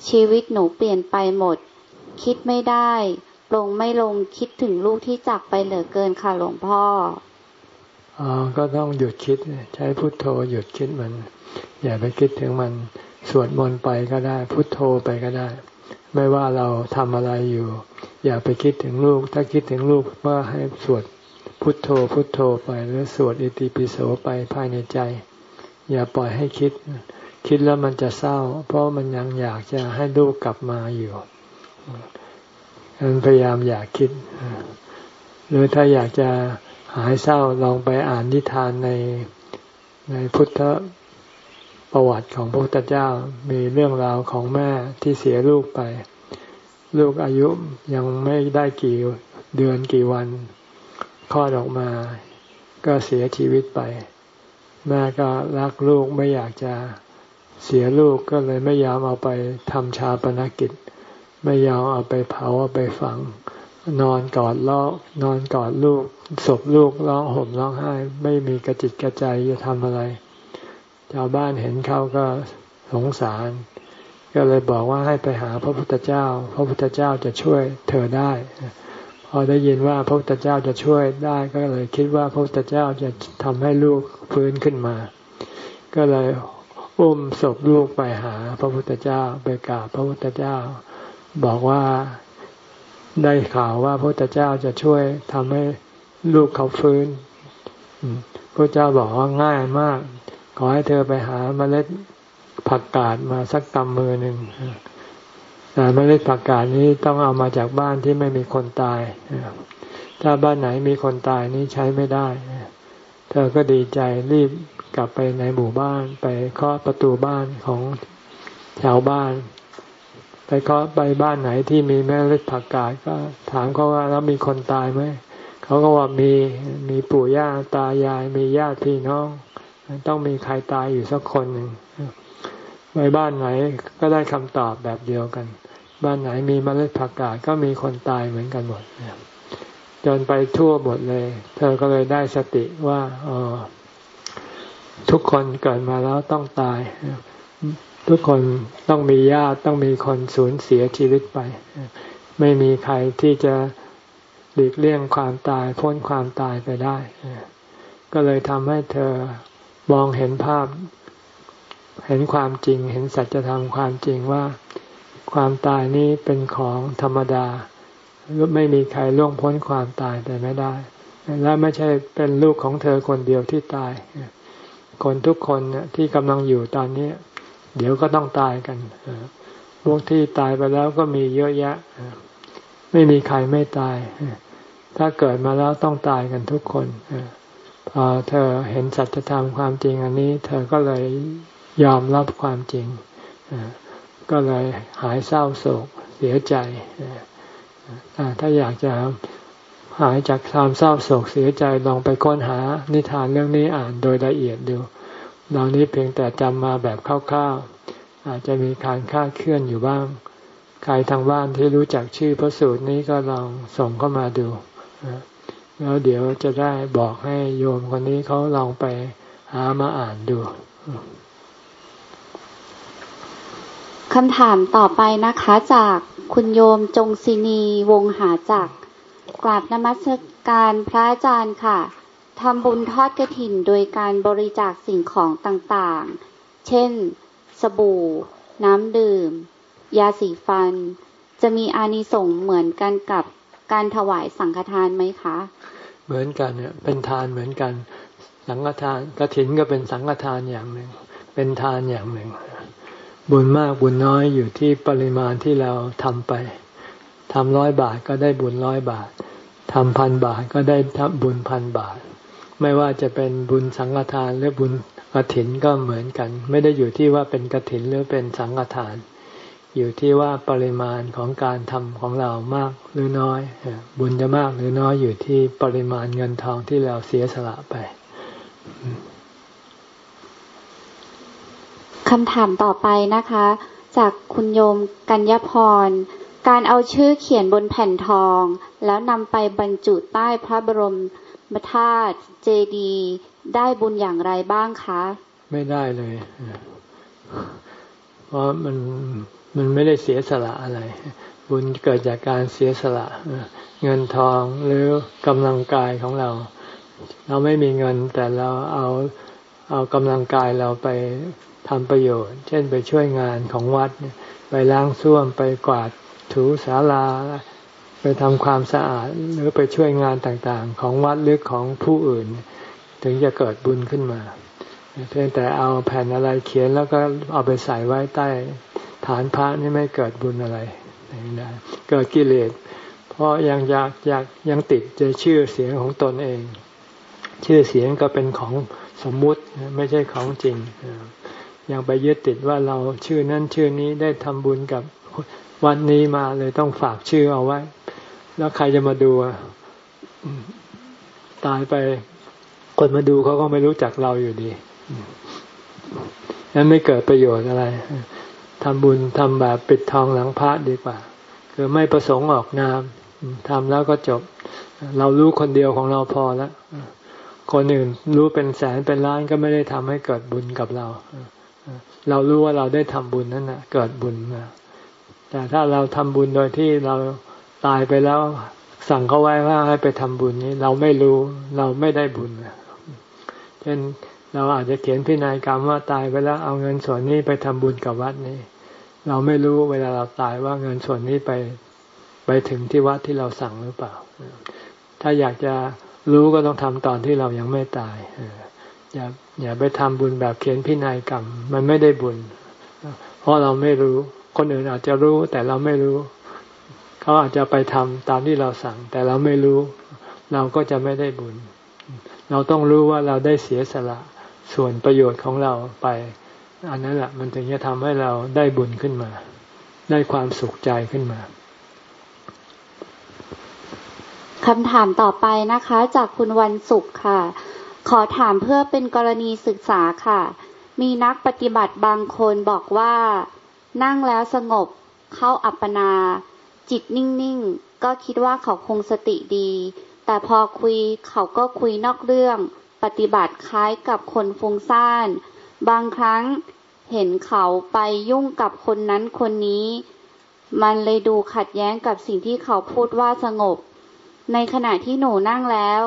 ชีวิตหนูเปลี่ยนไปหมด คิดไม่ได้ ลงไม่ลงคิดถึงลูกที่จากไปเหลือเกินค่ะหลวงพ่อ ก็ต้องหยุดคิดใช้พุทโธหยุดคิดมัน อย่าไปคิดถึงมันสวดมนต์ไปก็ได้ พุทโธไปก็ได้ ไม่ว่าเราทำอะไรอยู่ อย่าไปคิดถึงลูก ถ้าคิดถึงลูกว่าให้สวดพุทโธพุทโธไปหรือสวดอิติปิโสไปภายในใจ อย่าปล่อยให้คิด คิดแล้วมันจะเศร้า เพราะมันยังอยากจะให้ลูกกลับมาอยู่ฉะนั้นพยายามอย่าคิด หรือถ้าอยากจะายเศร้าลองไปอ่านนิทานในในพุทธประวัติของพระพุทธเจ้ามีเรื่องราวของแม่ที่เสียลูกไป ลูกอายุยังไม่ได้กี่เดือนกี่วันคลอดออกมา ก็เสียชีวิตไป แม่ก็รักลูกไม่อยากจะเสียลูกก็เลยไม่ยอมเอาไปทำชาปนกิจ ไม่ยอมเอาไปเผาเอาไปฝัง นอนกอดล้อนอนกอดลูกศพลูกร้องห่มร้องไห้ ไม่มีกระจิตกระใจจะทำอะไร ชาวบ้านเห็นเขาก็สงสาร ก็เลยบอกว่าให้ไปหาพระพุทธเจ้า พระพุทธเจ้าจะช่วยเธอได้ พอได้ยินว่าพระพุทธเจ้าจะช่วยได้ ก็เลยคิดว่าพระพุทธเจ้าจะทำให้ลูกฟื้นขึ้นมา ก็เลยอุ้มศพลูกไปหาพระพุทธเจ้าไปกราบพระพุทธเจ้า บอกว่า ได้ข่าวว่าพระพุทธเจ้าจะช่วยทำให้ลูกเขาฟื้นพระเจ้าบอกว่าง่ายมาก ขอให้เธอไปหาเมล็ดผักกาดมาสักกำมือหนึ่งแต่เมล็ดผักกาดนี้ต้องเอามาจากบ้านที่ไม่มีคนตาย ถ้าบ้านไหนมีคนตายนี้ใช้ไม่ได้ เธอก็ดีใจรีบกลับไปในหมู่บ้านไปเคาะประตูบ้านของชาวบ้าน ไปเคาะไปบ้านไหนที่มีแม่เล็ดผักกาดก็ถามเขาว่าแล้วมีคนตายไหมเขาก็ว่ามีมีปู่ย่าตายายมีญาติพี่น้อง ต้องมีใครตายอยู่สักคนหนึ่งไปบ้านไหนก็ได้คำตอบแบบเดียวกัน บ้านไหนมีเมล็ดผักกาดก็มีคนตายเหมือนกันหมดจนไปทั่วหมดเลย เธอก็เลยได้สติว่าออทุกคนเกิดมาแล้วต้องตาย ทุกคนต้องมีญาติต้องมีคนสูญเสียชีวิตไป ไม่มีใครที่จะหลีกเลี่ยงความตายพ้นความตายไปได้ ก็เลยทำให้เธอมองเห็นภาพ เห็นความจริง เห็นสัจธรรมความจริงว่าความตายนี้เป็นของธรรมดาไม่มีใครล่วงพ้นความตายไปไม่ได้ และไม่ใช่เป็นลูกของเธอคนเดียวที่ตาย คนทุกคนที่กำลังอยู่ตอนนี้ เดี๋ยวก็ต้องตายกันพวกที่ตายไปแล้วก็มีเยอะแยะ ไม่มีใครไม่ตาย ถ้าเกิดมาแล้วต้องตายกันทุกคนพอเธอเห็นสัจธรรมความจริงอันนี้ เธอก็เลยยอมรับความจริง ก็เลยหายเศร้าโศกเสียใจ ถ้าอยากจะหายจากความเศร้าโศกเสียใจลองไปค้นหานิทานเรื่องนี้อ่านโดยละเอียดดู เรานี้เพียงแต่จำมาแบบคร่าวๆอาจจะมีการคาดเคลื่อนอยู่บ้าง ใครทางบ้านที่รู้จักชื่อพระสูตรนี้ก็ลองส่งเข้ามาดูแล้วเดี๋ยวจะได้บอกให้โยมคนนี้เขาลองไปหามาอ่านดูคำถามต่อไปนะคะจากคุณโยมจงศินีวงหาจักกราบนมัสการพระอาจารย์ค่ะ ทำบุญทอดกระถิ่นโดยการบริจาคสิ่งของต่างๆ เช่น สบู่ น้ำดื่ม ยาสีฟัน จะมีอานิสงส์เหมือนกันกับการถวายสังฆทานไหมคะ เหมือนกันเนี่ยเป็นทานเหมือนกัน สังฆทานกระถินก็เป็นสังฆทานอย่างหนึ่ง เป็นทานอย่างหนึ่ง บุญมากบุญน้อยอยู่ที่ปริมาณที่เราทำไปทำร้อยบาทก็ได้บุญร้อยบาททำพันบาทก็ได้บุญพันบาท ไม่ว่าจะเป็นบุญสังฆทานหรือบุญกระถินก็เหมือนกัน ไม่ได้อยู่ที่ว่าเป็นกระถินหรือเป็นสังฆทาน อยู่ที่ว่าปริมาณของการทำของเรามากหรือน้อย บุญจะมากหรือน้อยอยู่ที่ปริมาณเงินทองที่เราเสียสละไปคำถามต่อไปนะคะ จากคุณโยมกัญญพร การเอาชื่อเขียนบนแผ่นทอง แล้วนำไปบรรจุใต้พระบรม ธาตุเจดีได้บุญอย่างไรบ้างคะ ไม่ได้เลย เพราะมันมันไม่ได้เสียสละอะไร บุญเกิดจากการเสียสละ เงินทองหรือกำลังกายของเรา เราไม่มีเงินแต่เราเอาเอากำลังกายเราไปทำประโยชน์ เช่นไปช่วยงานของวัด ไปล้างส้วมไปกวาดถูศาลา ไปทำความสะอาดหรือไปช่วยงานต่างๆ ของวัดหรือของผู้อื่น ถึงจะเกิดบุญขึ้นมาเพียงแต่เอาแผ่นอะไรเขียนแล้วก็เอาไปใส่ไว้ใต้ฐานพระนี่ไม่เกิดบุญอะไรนะเกิดกิเลส เพราะยังอยากอยากยังติดจะชื่อเสียงของตนเอง ชื่อเสียงก็เป็นของสมมุติไม่ใช่ของจริง ยังไปยึดติดว่าเราชื่อนั้นชื่อนี้ได้ทำบุญกับวันนี้มาเลยต้องฝากชื่อเอาไว้ แล้วใครจะมาดูตายไปคนมาดูเขาก็ไม่รู้จักเราอยู่ดีนั้นไม่เกิดประโยชน์อะไรทำบุญทำแบบปิดทองหลังพระดีกว่า คือไม่ประสงค์ออกนามทำแล้วก็จบ เรารู้คนเดียวของเราพอแล้วคนอื่นรู้เป็นแสนเป็นล้านก็ไม่ได้ทำให้เกิดบุญกับเรา เรารู้ว่าเราได้ทำบุญนั่นนะเกิดบุญมาแต่ถ้าเราทำบุญโดยที่เรา ตายไปแล้ว สั่งเขาไว้ว่าให้ไปทำบุญนี้ เราไม่รู้เราไม่ได้บุญเช่นเราอาจจะเขียนพินัยกรรมว่าตายไปแล้ว เอาเงินส่วนนี้ไปทำบุญกับวัดนี้ เราไม่รู้เวลาเราตายว่าเงินส่วนนี้ไปไปถึงที่วัดที่เราสั่งหรือเปล่า ถ้าอยากจะรู้ก็ต้องทำตอนที่เรายังไม่ตายอย่าอย่าไปทำบุญแบบเขียนพินัยกรรม มันไม่ได้บุญ เพราะเราไม่รู้คนอื่นอาจจะรู้แต่เราไม่รู้ เขาอาจจะไปทำตามที่เราสั่ง แต่เราไม่รู้ เราก็จะไม่ได้บุญ เราต้องรู้ว่าเราได้เสียสละส่วนประโยชน์ของเราไป อันนั้นแหละมันถึงจะทำให้เราได้บุญขึ้นมา ได้ความสุขใจขึ้นมาคำถามต่อไปนะคะ จากคุณวันสุขค่ะ ขอถามเพื่อเป็นกรณีศึกษาค่ะ มีนักปฏิบัติบางคนบอกว่า นั่งแล้วสงบเข้าอัปปนา จิตนิ่งๆ ก็คิดว่าเขาคงสติดี แต่พอคุยเขาก็คุยนอกเรื่อง ปฏิบัติคล้ายกับคนฟุ้งซ่าน บางครั้งเห็นเขาไปยุ่งกับคนนั้นคนนี้ มันเลยดูขัดแย้งกับสิ่งที่เขาพูดว่าสงบ ในขณะที่หนูนั่งแล้ว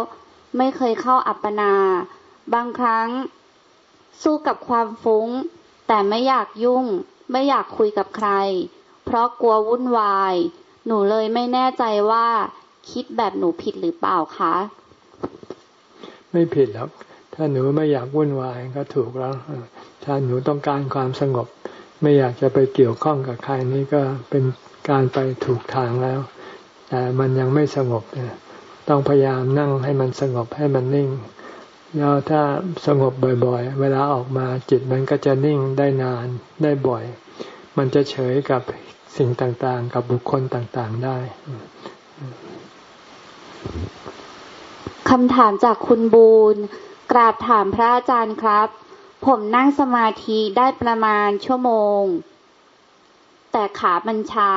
ไม่เคยเข้าอัปปนา บางครั้ง สู้กับความฟุ้ง แต่ไม่อยากยุ่ง ไม่อยากคุยกับใคร เพราะกลัววุ่นวาย หนูเลยไม่แน่ใจว่าคิดแบบหนูผิดหรือเปล่าคะ ไม่ผิดหรอก ถ้าหนูไม่อยากวุ่นวายก็ถูกแล้ว ถ้าหนูต้องการความสงบ ไม่อยากจะไปเกี่ยวข้องกับใครนี่ก็เป็นการไปถูกทางแล้ว แต่มันยังไม่สงบ ต้องพยายามนั่งให้มันสงบให้มันนิ่ง แล้วถ้าสงบบ่อยๆ เวลาออกมาจิตมันก็จะนิ่งได้นานได้บ่อย มันจะเฉยกับ สิ่งต่างๆ กับบุคคลต่างๆได้คำถามจากคุณบูนกราบถามพระอาจารย์ครับ ผมนั่งสมาธิได้ประมาณชั่วโมง แต่ขาบัญชา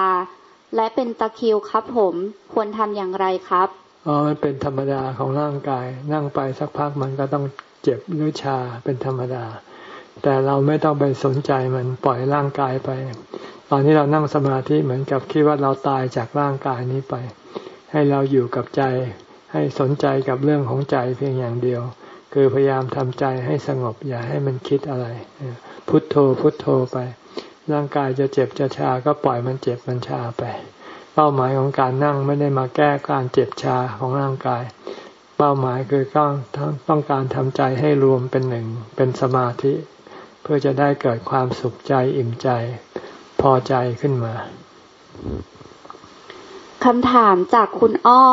และเป็นตะคิวครับผม ควรทำอย่างไรครับอ๋อมันเป็นธรรมดาของร่างกาย นั่งไปสักพักมันก็ต้องเจ็บหรือชาเป็นธรรมดา แต่เราไม่ต้องไปสนใจมันปล่อยร่างกายไป ตอนนี้เรานั่งสมาธิเหมือนกับคิดว่าเราตายจากร่างกายนี้ไป ให้เราอยู่กับใจ ให้สนใจกับเรื่องของใจเพียงอย่างเดียว คือพยายามทำใจให้สงบอย่าให้มันคิดอะไร พุทโธพุทโธไป ร่างกายจะเจ็บจะชาก็ปล่อยมันเจ็บมันชาไป เป้าหมายของการนั่งไม่ได้มาแก้การเจ็บชาของร่างกายเป้าหมายคือต้องต้องการทำใจให้รวมเป็นหนึ่งเป็นสมาธิ เพื่อจะได้เกิดความสุขใจอิ่มใจ พอใจขึ้นมาคำถามจากคุณอ้อ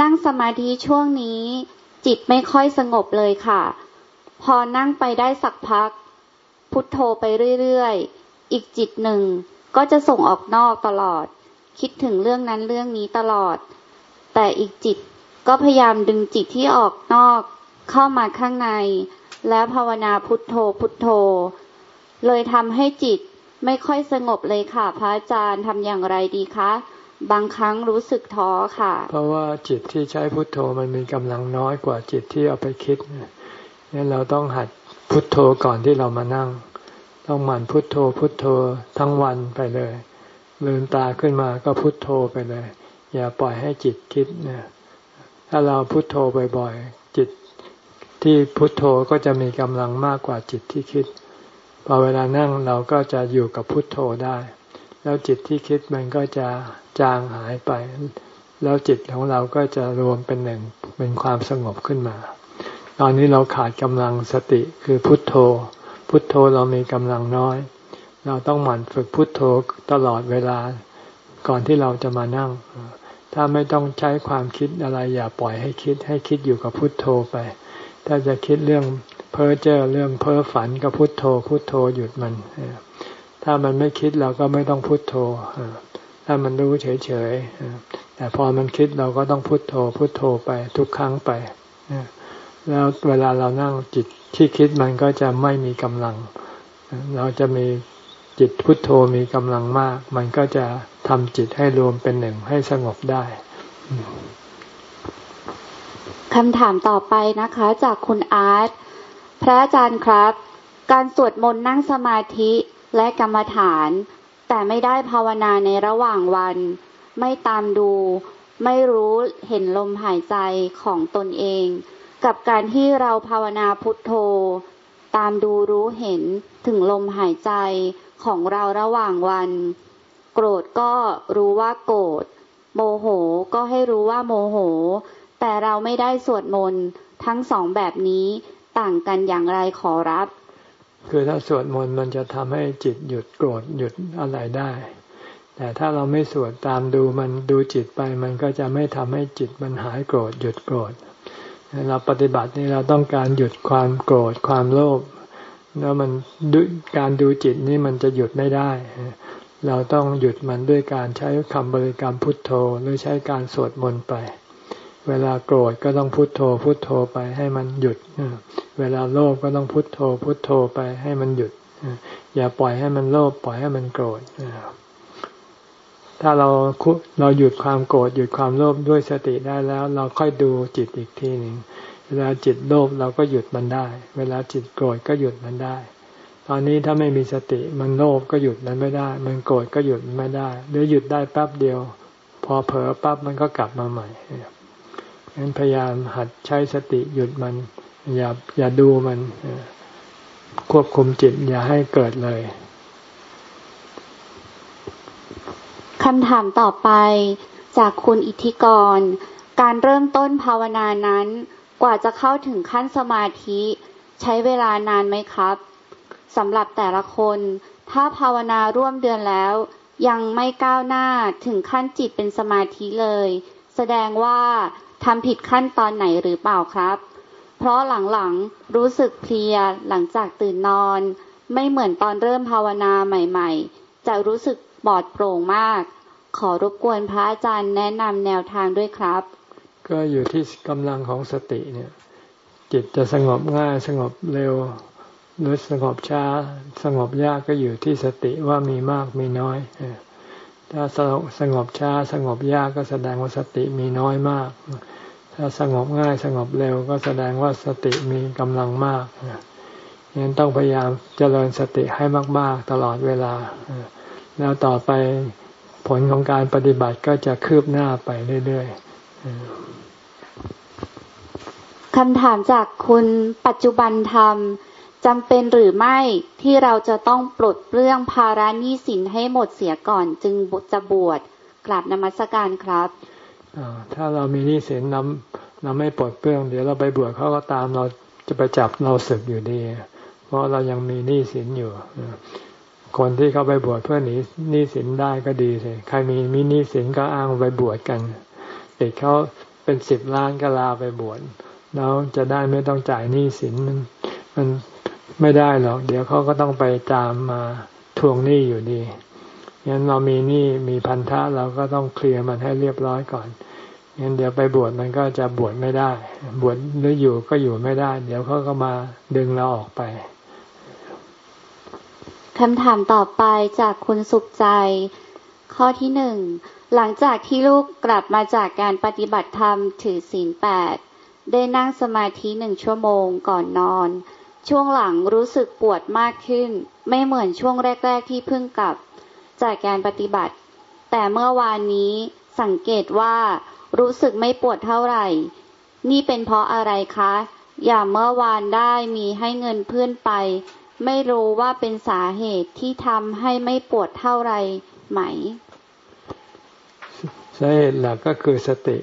นั่งสมาธิช่วงนี้ จิตไม่ค่อยสงบเลยค่ะ พอนั่งไปได้สักพัก พุทโธไปเรื่อยๆ อีกจิตหนึ่งก็จะส่งออกนอกตลอด คิดถึงเรื่องนั้นเรื่องนี้ตลอด แต่อีกจิตก็พยายามดึงจิตที่ออกนอก เข้ามาข้างใน แล้วภาวนาพุทโธพุทโธ เลยทำให้จิตไม่ค่อยสงบเลยค่ะ พระอาจารย์ทำอย่างไรดีคะ บางครั้งรู้สึกท้อค่ะ เพราะว่าจิตที่ใช้พุทโธมันมีกำลังน้อยกว่าจิตที่เอาไปคิดนี่เราต้องหัดพุทโธก่อนที่เรามานั่ง ต้องหมั่นพุทโธพุทโธทั้งวันไปเลยลืมตาขึ้นมาก็พุทโธไปเลย อย่าปล่อยให้จิตคิดเนี่ยถ้าเราพุทโธบ่อยๆจิต ที่พุทโธก็จะมีกำลังมากกว่าจิตที่คิด พอเวลานั่งเราก็จะอยู่กับพุทโธได้ แล้วจิตที่คิดมันก็จะจางหายไป แล้วจิตของเราก็จะรวมเป็นหนึ่งเป็นความสงบขึ้นมา ตอนนี้เราขาดกำลังสติคือพุทโธ พุทโธเรามีกำลังน้อย เราต้องหมั่นฝึกพุทโธตลอดเวลาก่อนที่เราจะมานั่ง ถ้าไม่ต้องใช้ความคิดอะไรอย่าปล่อยให้คิด ให้คิดอยู่กับพุทโธไป ถ้าจะคิดเรื่องเพ้อเจ้อเรื่องเพ้อฝันก็พุทโธ พุทโธหยุดมัน ถ้ามันไม่คิดเราก็ไม่ต้องพุทโธ ถ้ามันรู้เฉยๆ แต่พอมันคิดเราก็ต้องพุโทโธ พุโทโธไปทุกครั้งไป แล้วเวลาเรานั่งจิตที่คิดมันก็จะไม่มีกำลัง เราจะมีจิตพุทโธมีกำลังมาก มันก็จะทำจิตให้รวมเป็นหนึ่งให้สงบได้ คำถามต่อไปนะคะ จากคุณอาร์ตพระอาจารย์ครับ การสวดมนต์นั่งสมาธิและกรรมฐาน แต่ไม่ได้ภาวนาในระหว่างวัน ไม่ตามดู ไม่รู้เห็นลมหายใจของตนเอง กับการที่เราภาวนาพุทโธ ตามดูรู้เห็นถึงลมหายใจของเราระหว่างวัน โกรธก็รู้ว่าโกรธโมโหก็ให้รู้ว่าโมโห แต่เราไม่ได้สวดมนต์ทั้งสองแบบนี้ต่างกันอย่างไรขอรับ คือถ้าสวดมนต์มันจะทำให้จิตหยุดโกรธหยุดอะไรได้ แต่ถ้าเราไม่สวดตามดูมันดูจิตไป มันก็จะไม่ทำให้จิตมันหายโกรธหยุดโกรธเราปฏิบัตินี่เราต้องการหยุดความโกรธความโลภแล้วมันการดูจิตนี่มันจะหยุดไม่ได้ เราต้องหยุดมันด้วยการใช้คำบริกรรมพุทโธหรือใช้การสวดมนต์ไป เวลาโกรธก็ต้องพุโทโธ พุโทโธไปให้มันหยุด เวลาโลภก็ต้องพุโทโธ พุโทโธไปให้มันหยุด อย่าปล่อยให้มันโลภปล่อยให้มันโกรธ ถ้าเราเราหยุดความโกรธหยุดความโลภด้วยสติได้แล้ว เราค่อยดูจิตอีกทีหนึ่ง เวลาจิตโลภเราก็หยุดมันได้ เวลาจิตโกรธก็หยุดมันได้ ตอนนี้ถ้าไม่มีสติมันโลภก็หยุดมันไม่ได้ มันโกรธก็หยุดมันไม่ได้ หรือหยุดได้แป๊บเดียว พอเผลอปั๊บมันก็กลับมาใหม่ งั้นพยายามหัดใช้สติหยุดมัน อย่าอย่าดูมัน ควบคุมจิตอย่าให้เกิดเลยคำถามต่อไปจากคุณอิทธิกร การเริ่มต้นภาวนานั้น กว่าจะเข้าถึงขั้นสมาธิ ใช้เวลานานไหมครับสำหรับแต่ละคน ถ้าภาวนาร่วมเดือนแล้ว ยังไม่ก้าวหน้าถึงขั้นจิตเป็นสมาธิเลย แสดงว่า ทำผิดขั้นตอนไหนหรือเปล่าครับ เพราะหลังๆรู้สึกเพลียหลังจากตื่นนอน ไม่เหมือนตอนเริ่มภาวนาใหม่ๆ จะรู้สึกปลอดโปร่งมาก ขอรบกวนพระอาจารย์แนะนำแนวทางด้วยครับ ก็อยู่ที่กำลังของสติเนี่ย จิตจะสงบง่ายสงบเร็ว หรือสงบช้า สงบยากก็อยู่ที่สติว่ามีมากมีน้อยถ้าสงบช้าสงบยากก็แสดงว่าสติมีน้อยมาก ถ้าสงบง่ายสงบเร็วก็แสดงว่าสติมีกำลังมากยังต้องพยายามเจริญสติให้มาก ๆ ตลอดเวลา แล้วต่อไปผลของการปฏิบัติก็จะคืบหน้าไปเรื่อยๆคำถามจากคุณปัจจุบันธรรมจำเป็นหรือไม่ที่เราจะต้องปลดเปลื้องภาระหนี้สินให้หมดเสียก่อนจึงจะบวชกราบนมัสการครับ ถ้าเรามีหนี้สินเราเราไม่ปลดเปลื้องเดี๋ยวเราไปบวชเขาก็ตามเราจะไปจับเราสึกอยู่ดี เพราะเรายังมีหนี้สินอยู่คนที่เขาไปบวชเพื่อหนีหนี้สินได้ก็ดีสิใครมีมีหนี้สินก็อ้างไปบวชกันเด็กเขาเป็นสิบล้านก็ลาไปบวชแล้วจะได้ไม่ต้องจ่ายหนี้สินมันมันไม่ได้หรอก เดี๋ยวเขาก็ต้องไปตามมาทวงหนี้อยู่ดี งั้นเรามีหนี้มีพันธะเราก็ต้องเคลียร์มันให้เรียบร้อยก่อนงั้นเดี๋ยวไปบวชมันก็จะบวชไม่ได้ บวชหรืออยู่ก็อยู่ไม่ได้ เดี๋ยวเขาก็มาดึงเราออกไปคำถามต่อไปจากคุณสุขใจ ข้อที่หนึ่งหลังจากที่ลูกกลับมาจากการปฏิบัติธรรมถือศีลแปดได้นั่งสมาธิหนึ่งชั่วโมงก่อนนอน ช่วงหลังรู้สึกปวดมากขึ้น ไม่เหมือนช่วงแรก ๆ ที่เพิ่งกลับ จากการปฏิบัติ แต่เมื่อวานนี้สังเกตว่ารู้สึกไม่ปวดเท่าไหร่ นี่เป็นเพราะอะไรคะ อย่าเมื่อวานได้มีให้เงินเพื่อนไป ไม่รู้ว่าเป็นสาเหตุที่ทำให้ไม่ปวดเท่าไหร่ไหม สาเหตุหลักก็คือสติ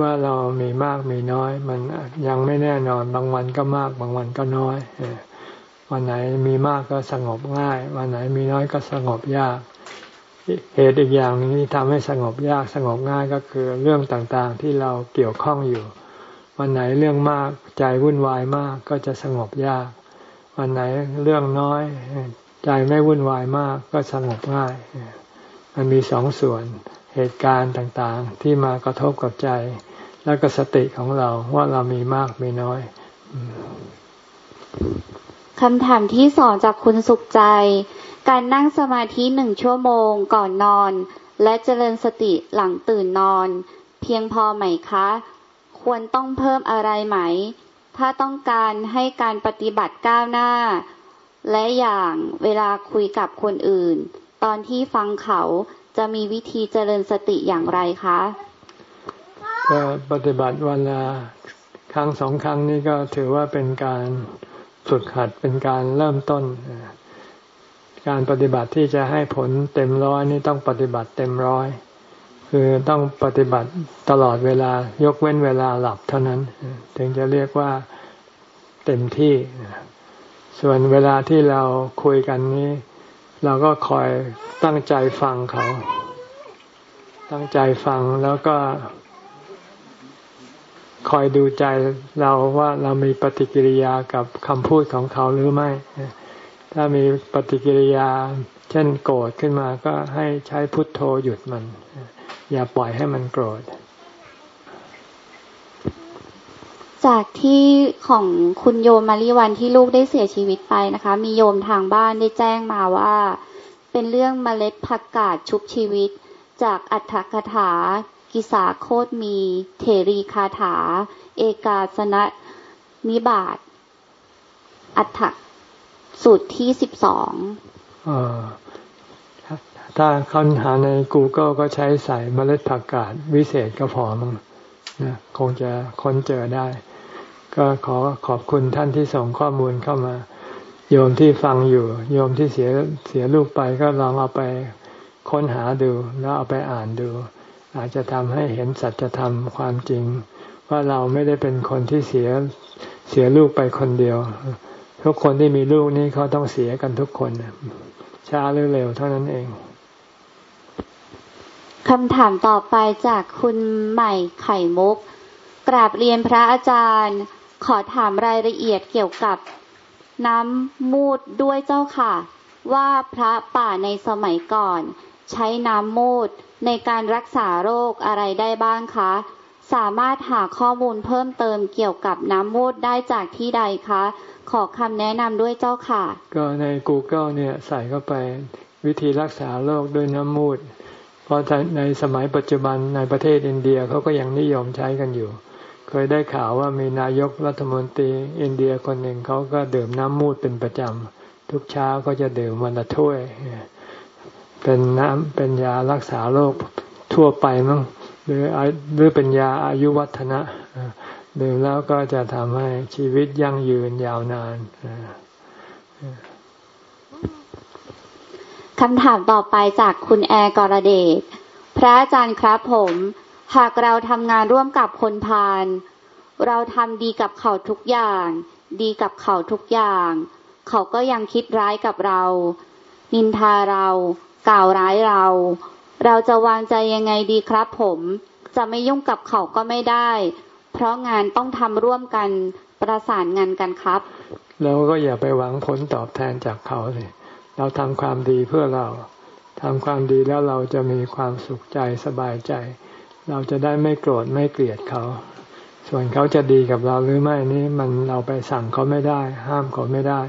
ว่าเรามีมากมีน้อย มันยังไม่แน่นอนบางวันก็มากบางวันก็น้อย วันไหนมีมากก็สงบง่าย วันไหนมีน้อยก็สงบยากเหตุอีกอย่างที่ทำให้สงบยากสงบง่ายก็คือเรื่องต่างๆที่เราเกี่ยวข้องอยู่ วันไหนเรื่องมากใจวุ่นวายมากก็จะสงบยาก วันไหนเรื่องน้อย ใจไม่วุ่นวายมากก็สงบง่าย มันมีสองส่วนเหตุการณ์ต่างๆ ที่มากระทบกับใจ แล้วก็สติของเราว่าเรามีมากมีน้อย คำถามที่สองจากคุณสุขใจ การนั่งสมาธิหนึ่งชั่วโมงก่อนนอน และเจริญสติหลังตื่นนอน เพียงพอไหมคะ ควรต้องเพิ่มอะไรไหม ถ้าต้องการให้การปฏิบัติก้าวหน้า และอย่างเวลาคุยกับคนอื่น ตอนที่ฟังเขาจะมีวิธีเจริญสติอย่างไรคะก็ปฏิบัติวันละครั้งสองครั้งนี้ก็ถือว่าเป็นการ ฝึกหัดเป็นการเริ่มต้น การปฏิบัติที่จะให้ผลเต็มร้อยนี่ต้องปฏิบัติเต็มร้อยคือต้องปฏิบัติตลอดเวลายกเว้นเวลาหลับเท่านั้น ถึงจะเรียกว่าเต็มที่ ส่วนเวลาที่เราคุยกันนี้ เราก็คอยตั้งใจฟังเขา ตั้งใจฟังแล้วก็ คอยดูใจเราว่าเรามีปฏิกิริยากับคำพูดของเขาหรือไม่ ถ้ามีปฏิกิริยา เช่นโกรธขึ้นมาก็ให้ใช้พุทโธหยุดมัน อย่าปล่อยให้มันโกรธ จากที่ของคุณโยมมาริวันที่ลูกได้เสียชีวิตไปนะคะ มีโยมทางบ้านได้แจ้งมาว่า เป็นเรื่องเมล็ดผักกาดชุบชีวิตจากอัฏฐกถา กิสาโคตมี เทรีคาถา เอกาสนะนิบาตอัฏฐสูตรที่สิบสองถ้าค้นหาใน Google ก็ใช้ใส่เมล็ดผักกาดวิเศษก็พอมั้งนะคงจะค้นเจอได้ ก็ขอขอบคุณท่านที่ส่งข้อมูลเข้ามา โยมที่ฟังอยู่ โยมที่เสียเสียลูกไปก็ลองเอาไปค้นหาดูแล้วเอาไปอ่านดู อาจจะทำให้เห็นสัจธรรมความจริง ว่าเราไม่ได้เป็นคนที่เสียเสียลูกไปคนเดียว ทุกคนที่มีลูกนี่เขาต้องเสียกันทุกคนช้าหรือเร็วเท่านั้นเองคำถามต่อไปจากคุณใหม่ไข่มุก กราบเรียนพระอาจารย์ ขอถามรายละเอียดเกี่ยวกับน้ำมูดด้วยเจ้าค่ะ ว่าพระป่าในสมัยก่อน ใช้น้ำมูด ในการรักษาโรคอะไรได้บ้างคะ สามารถหาข้อมูลเพิ่มเติมเกี่ยวกับน้ำมูดได้จากที่ใดคะ ขอคำแนะนำด้วยเจ้าค่ะ ก็ใน Google เนี่ยใส่เข้าไปวิธีรักษาโรคด้วยน้ำมูด เพราะในสมัยปัจจุบันในประเทศอินเดียเขาก็ยังนิยมใช้กันอยู่ เคยได้ข่าวว่ามีนายกรัฐมนตรีอินเดียคนหนึ่งเขาก็ดื่มน้ำมูดเป็นประจำทุกเช้าก็จะดื่มวันละถ้วย เป็นน้ำเป็นยารักษาโรคทั่วไปมั้งหรือหรือเป็นยาอายุวัฒนะดื่มแล้วก็จะทำให้ชีวิตยั่งยืนยาวนานคำถามต่อไปจากคุณแอร์กรเดชพระอาจารย์ครับผม หากเราทำงานร่วมกับคนพาลเราทำดีกับเขาทุกอย่าง ดีกับเขาทุกอย่าง เขาก็ยังคิดร้ายกับเรา นินทาเรา กล่าวร้ายเรา เราจะวางใจยังไงดีครับผม จะไม่ยุ่งกับเขาก็ไม่ได้ เพราะงานต้องทำร่วมกันประสานงานกันครับ เราก็อย่าไปหวังผลตอบแทนจากเขาเลยเราทำความดีเพื่อเราทำความดีแล้วเราจะมีความสุขใจสบายใจ เราจะได้ไม่โกรธไม่เกลียดเขา ส่วนเขาจะดีกับเราหรือไม่นี่มันเราไปสั่งเขาไม่ได้ ห้ามเขาไม่ได้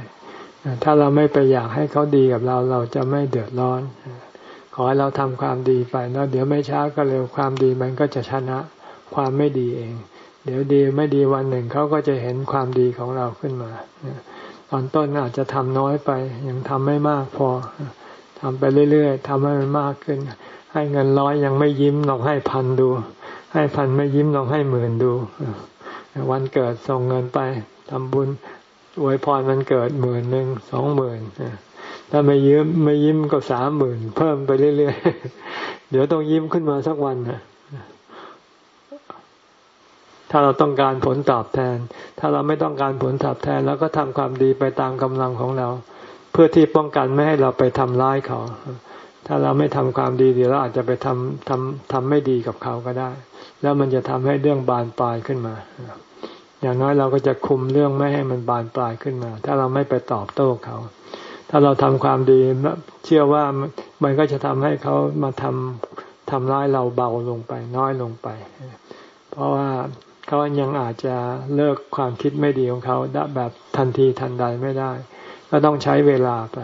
ถ้าเราไม่ไปอยากให้เขาดีกับเราเราจะไม่เดือดร้อน ขอให้เราทำความดีไปแล้วเดี๋ยวไม่ช้าก็เร็วความดีมันก็จะชนะความไม่ดีเอง เดี๋ยวดีไม่ดีวันหนึ่งเขาก็จะเห็นความดีของเราขึ้นมาตอนต้นอาจจะทำน้อยไป ยังทำไม่มากพอทำไปเรื่อยๆทำให้มันมากขึ้น ให้เงินร้อยยังไม่ยิ้มลองให้พันดู ให้พันไม่ยิ้มลองให้หมื่นดู วันเกิดส่งเงินไปทำบุญ อวยพรมันเกิดหมื่นหนึ่งสองหมื่นถ้าไม่ยิ้มไม่ยิ้มก็สามหมื่นเพิ่มไปเรื่อยๆ เดี๋ยวต้องยิ้มขึ้นมาสักวันนะถ้าเราต้องการผลตอบแทน ถ้าเราไม่ต้องการผลตอบแทนเราก็ทำความดีไปตามกำลังของเรา เพื่อที่ป้องกันไม่ให้เราไปทำร้ายเขา ถ้าเราไม่ทำความดีเดี๋ยวเราอาจจะไปทำทำทำไม่ดีกับเขาก็ได้ แล้วมันจะทำให้เรื่องบานปลายขึ้นมา อย่างน้อยเราก็จะคุมเรื่องไม่ให้มันบานปลายขึ้นมา ถ้าเราไม่ไปตอบโต้เขา ถ้าเราทำความดีเชื่อว่ามันก็จะทำให้เขามาทำทำร้ายเราเบาลงไป น้อยลงไป เพราะว่าเขายังอาจจะเลิกความคิดไม่ดีของเขาแบบทันทีทันใดไม่ได้ ก็ต้องใช้เวลาไป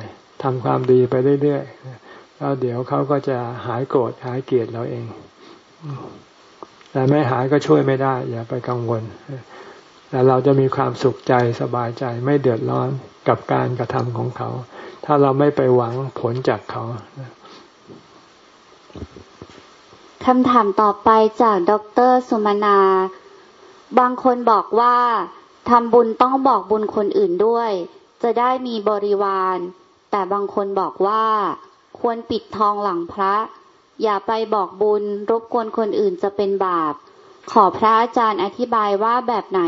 ทำความดีไปเรื่อยๆแล้วเดี๋ยวเขาก็จะหายโกรธหายเกลียดเราเองแต่ไม่หายก็ช่วยไม่ได้ อย่าไปกังวล แต่เราจะมีความสุขใจสบายใจไม่เดือดร้อนกับการกระทำของเขา ถ้าเราไม่ไปหวังผลจากเขาคำถามต่อไปจากดรสุมนา บางคนบอกว่าทำบุญต้องบอกบุญคนอื่นด้วย จะได้มีบริวาร แต่บางคนบอกว่า ควรปิดทองหลังพระ อย่าไปบอกบุญรบกวนคนอื่นจะเป็นบาป ขอพระอาจารย์อธิบายว่าแบบไหน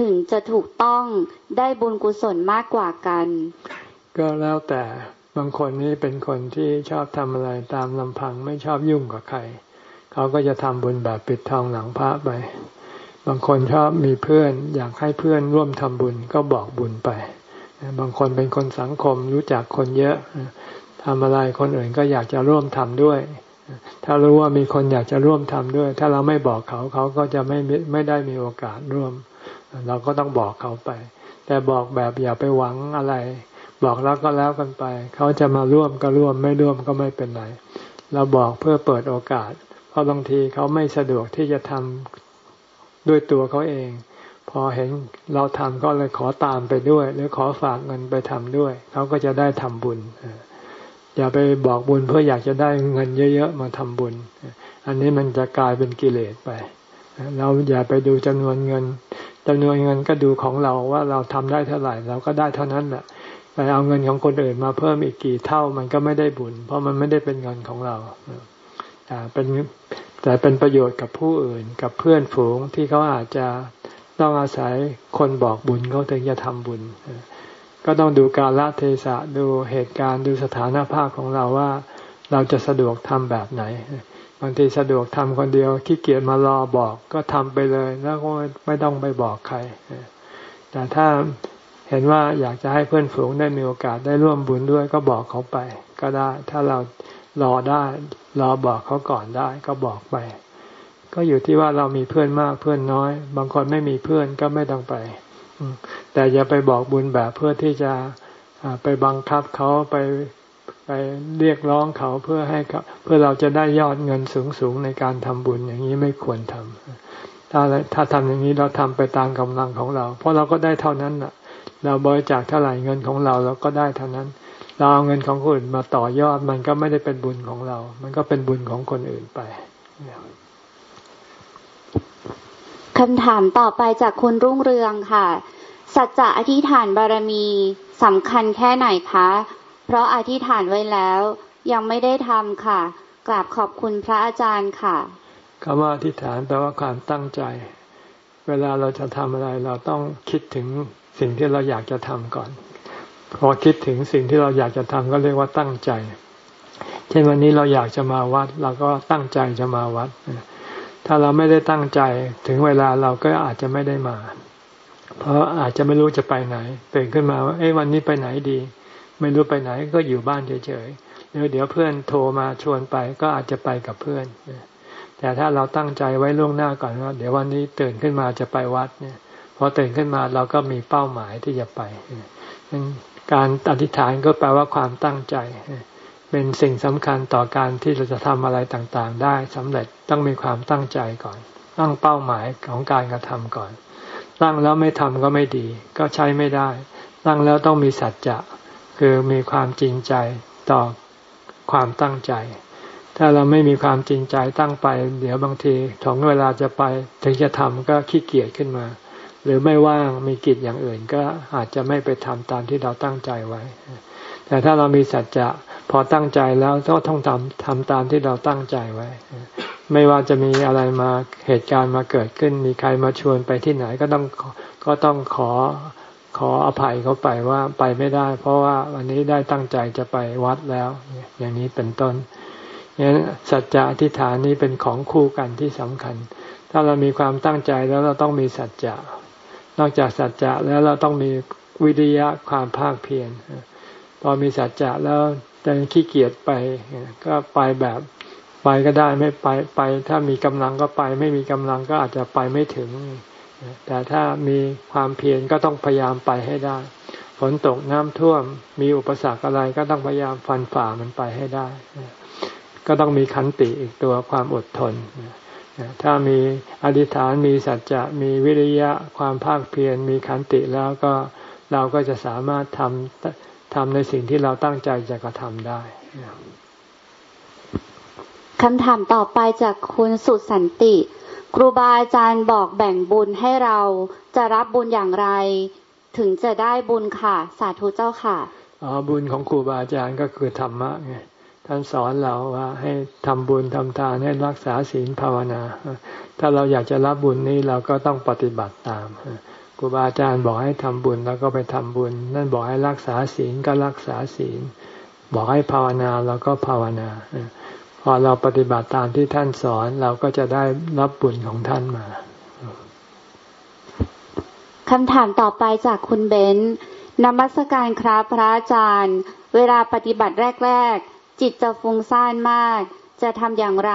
ถึงจะถูกต้องได้บุญกุศลมากกว่ากัน ก็แล้วแต่บางคนนี้เป็นคนที่ชอบทำอะไรตามลำพังไม่ชอบยุ่งกับใคร เขาก็จะทำบุญแบบปิดทองหลังพระไป บางคนชอบมีเพื่อนอยากให้เพื่อนร่วมทำบุญก็บอกบุญไป บางคนเป็นคนสังคมรู้จักคนเยอะทำอะไรคนอื่นก็อยากจะร่วมทำด้วย ถ้ารู้ว่ามีคนอยากจะร่วมทำด้วย ถ้าเราไม่บอกเขาเขาก็จะไม่ไม่ได้มีโอกาสร่วม เราก็ต้องบอกเขาไป แต่บอกแบบอย่าไปหวังอะไร บอกแล้วก็แล้วกันไป เขาจะมาร่วมก็ร่วมไม่ร่วมก็ไม่เป็นไร เราบอกเพื่อเปิดโอกาส เพราะบางทีเขาไม่สะดวกที่จะทำด้วยตัวเขาเอง พอเห็นเราทำก็เลยขอตามไปด้วย หรือขอฝากเงินไปทำด้วย เขาก็จะได้ทำบุญ อย่าไปบอกบุญเพื่ออยากจะได้เงินเยอะๆมาทำบุญ อันนี้มันจะกลายเป็นกิเลสไป เราอย่าไปดูจำนวนเงินจำนวนเงินก็ดูของเราว่าเราทำได้เท่าไหร่ เราก็ได้เท่านั้นแหละไปเอาเงินของคนอื่นมาเพิ่มอีกกี่เท่ามันก็ไม่ได้บุญ เพราะมันไม่ได้เป็นเงินของเราแต่เป็นแต่เป็นประโยชน์กับผู้อื่นกับเพื่อนฝูงที่เขาอาจจะต้องอาศัยคนบอกบุญเขาถึงจะทำบุญ ก็ต้องดูการละเทศะดูเหตุการณ์ดูสถานภาพของเราว่า เราจะสะดวกทำแบบไหน บางทีสะดวกทำคนเดียวขี้เกียจมารอบอกก็ทำไปเลยแล้วก็ไม่ต้องไปบอกใคร แต่ถ้าเห็นว่าอยากจะให้เพื่อนฝูงได้มีโอกาสได้ร่วมบุญด้วยก็บอกเขาไป ก็ได้ ถ้าเรารอได้ รอบอกเขาก่อนได้ก็บอกไป ก็อยู่ที่ว่าเรามีเพื่อนมากเพื่อนน้อย บางคนไม่มีเพื่อนก็ไม่ต้องไป แต่อย่าไปบอกบุญแบบเพื่อที่จะไปบังคับเขาไปไปเรียกร้องเขาเพื่อให้เพื่อเราจะได้ยอดเงินสูงสูงในการทำบุญอย่างนี้ไม่ควรทำถ้าถ้าทำอย่างนี้เราทำไปตามกำลังของเรา เพราะเราก็ได้เท่านั้นน่ะ เราบริจาคเท่าไหร่เงินของเราเราก็ได้เท่านั้น เราเอาเงินของคนอื่นมาต่อยอดมันก็ไม่ได้เป็นบุญของเรา มันก็เป็นบุญของคนอื่นไป คำถามต่อไปจากคุณรุ่งเรืองค่ะ สัจจะอธิษฐานบารมีสำคัญแค่ไหนคะ เพราะอธิษฐานไว้แล้ว ยังไม่ได้ทำค่ะ กราบขอบคุณพระอาจารย์ค่ะคำว่าอธิษฐานแปลว่าความตั้งใจ เวลาเราจะทำอะไรเราต้องคิดถึงสิ่งที่เราอยากจะทำก่อน พอคิดถึงสิ่งที่เราอยากจะทำก็เรียกว่าตั้งใจ เช่นวันนี้เราอยากจะมาวัดเราก็ตั้งใจจะมาวัด ถ้าเราไม่ได้ตั้งใจถึงเวลาเราก็อาจจะไม่ได้มา เพราะอาจจะไม่รู้จะไปไหนตื่นขึ้นมาว่าเอ้วันนี้ไปไหนดี ไม่รู้ไปไหนก็อยู่บ้านเฉยๆเดี๋ยวเดี๋ยวเพื่อนโทรมาชวนไปก็อาจจะไปกับเพื่อนแต่ถ้าเราตั้งใจไว้ล่วงหน้าก่อนว่า เดี๋ยววันนี้ตื่นขึ้นมาจะไปวัดเนี่ยพอตื่นขึ้นมาเราก็มีเป้าหมายที่จะไปการอธิษฐานก็แปลว่าความตั้งใจ เป็นสิ่งสำคัญต่อการที่เราจะทำอะไรต่างๆ ได้สำเร็จต้องมีความตั้งใจก่อน ตั้งเป้าหมายของการกระทำก่อน ตั้งแล้วไม่ทำก็ไม่ดี ก็ใช้ไม่ได้ ตั้งแล้วต้องมีสัจจะคือมีความจริงใจต่อความตั้งใจ ถ้าเราไม่มีความจริงใจตั้งไป เดี๋ยวบางทีถึงเวลาจะไปถึงจะทำก็ขี้เกียจขึ้นมา หรือไม่ว่างมีกิจอย่างอื่นก็อาจจะไม่ไปทำตามที่เราตั้งใจไว้ แต่ถ้าเรามีสัจจะ พอตั้งใจแล้วก็ต้องทำทำตามที่เราตั้งใจไว้ ไม่ว่าจะมีอะไรมาเหตุการณ์มาเกิดขึ้น มีใครมาชวนไปที่ไหนก็ต้องก็ต้องขอขออภัยเขาไปว่าไปไม่ได้ เพราะว่าวันนี้ได้ตั้งใจจะไปวัดแล้ว อย่างนี้เป็นต้นอย่างนั้นสัจจะอธิษฐานนี้เป็นของคู่กันที่สำคัญ ถ้าเรามีความตั้งใจแล้วเราต้องมีสัจจะ นอกจากสัจจะแล้วเราต้องมีวิริยะความภาคเพียรพอมีสัจจะแล้ว แต่ขี้เกียจไป ก็ไปแบบไปก็ได้ไม่ไปไป ถ้ามีกำลังก็ไป ไม่มีกำลังก็อาจจะไปไม่ถึง แต่ถ้ามีความเพียรก็ต้องพยายามไปให้ได้ ฝนตกน้ำท่วม มีอุปสรรคอะไรก็ต้องพยายามฟันฝ่ามันไปให้ได้ ก็ต้องมีขันติอีกตัวความอดทนถ้ามีอธิษฐานมีสัจจะมีวิริยะความภาคเพียรมีขันติแล้วก็เราก็จะสามารถทำ ทำในสิ่งที่เราตั้งใจจะกระทำได้คำถามต่อไปจากคุณสุสันติ ครูบาอาจารย์บอกแบ่งบุญให้เราจะรับบุญอย่างไร ถึงจะได้บุญค่ะ สาธุเจ้าค่ะอ๋อบุญของครูบาอาจารย์ก็คือธรรมะไงท่านสอนเราว่าให้ทำบุญทำทานให้รักษาศีลภาวนา ถ้าเราอยากจะรับบุญนี้เราก็ต้องปฏิบัติตาม ครูบาอาจารย์บอกให้ทำบุญแล้วก็ไปทำบุญ นั่นบอกให้รักษาศีลก็รักษาศีล บอกให้ภาวนาเราก็ภาวนา พอเราปฏิบัติตามที่ท่านสอนเราก็จะได้รับบุญของท่านมาคำถามต่อไปจากคุณเบนนมัสการครับพระอาจารย์ เวลาปฏิบัติแรก ๆ จิตจะฟุ้งซ่านมาก จะทำอย่างไร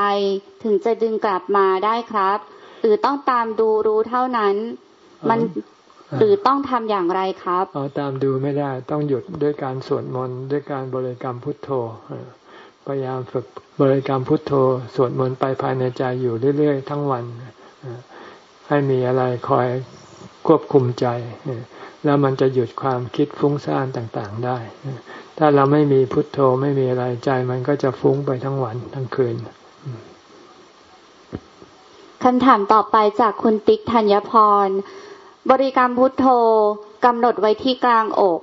ถึงจะดึงกลับมาได้ครับ หรือต้องตามดูรู้เท่านั้น มันหรือต้องทำอย่างไรครับเอาตามดูไม่ได้ต้องหยุดด้วยการสวดมนต์ด้วยการบริกรรมพุทโธพยายามฝึกบริกรรมพุทโธสวดมนต์ไปภายในใจอยู่เรื่อย ๆ ทั้งวันให้มีอะไรคอยควบคุมใจแล้วมันจะหยุดความคิดฟุ้งซ่านต่างๆได้ ถ้าเราไม่มีพุทโธไม่มีอะไรใจมันก็จะฟุ้งไปทั้งวันทั้งคืนคำถามต่อไปจากคุณติ๊กธัญพร บริกรรมพุทโธกำหนดไว้ที่กลางอก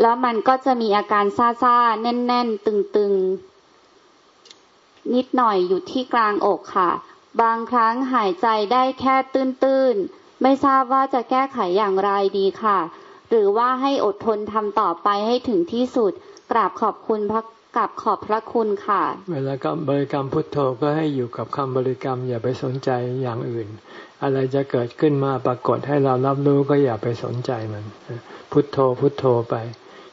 แล้วมันก็จะมีอาการซ่าๆ แน่น ๆ ตึง ๆ นิดหน่อยอยู่ที่กลางอกค่ะ บางครั้งหายใจได้แค่ตื้น ๆ ไม่ทราบว่าจะแก้ไขอย่างไรดีค่ะ หรือว่าให้อดทนทำต่อไปให้ถึงที่สุด กราบขอบคุณพระกับขอบพระคุณค่ะ เวลาก็บริกรรมพุทโธก็ให้อยู่กับคำบริกรรมอย่าไปสนใจอย่างอื่น อะไรจะเกิดขึ้นมาปรากฏให้เรารับรู้ก็อย่าไปสนใจมัน พุทโธพุทโธไป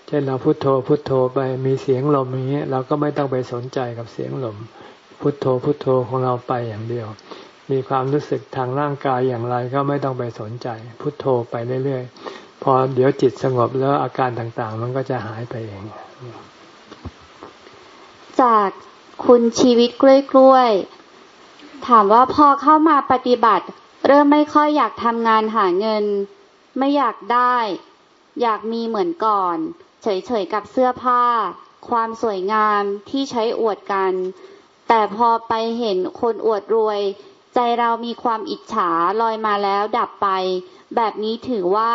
เช่นเราพุทโธพุทโธไปมีเสียงลมอย่างเงี้ยเราก็ไม่ต้องไปสนใจกับเสียงลม พุทโธพุทโธของเราไปอย่างเดียว มีความรู้สึกทางร่างกายอย่างไรก็ไม่ต้องไปสนใจ พุทโธไปเรื่อยๆ พอเดี๋ยวจิตสงบแล้วอาการต่างๆ มันก็จะหายไปเอง จากคุณชีวิตกล้วยๆถามว่าพอเข้ามาปฏิบัติ เริ่มไม่ค่อยอยากทำงานหาเงิน ไม่อยากได้ อยากมีเหมือนก่อน เฉยๆกับเสื้อผ้า ความสวยงามที่ใช้อวดกัน แต่พอไปเห็นคนอวดรวย ใจเรามีความอิจฉาลอยมาแล้วดับไป แบบนี้ถือว่า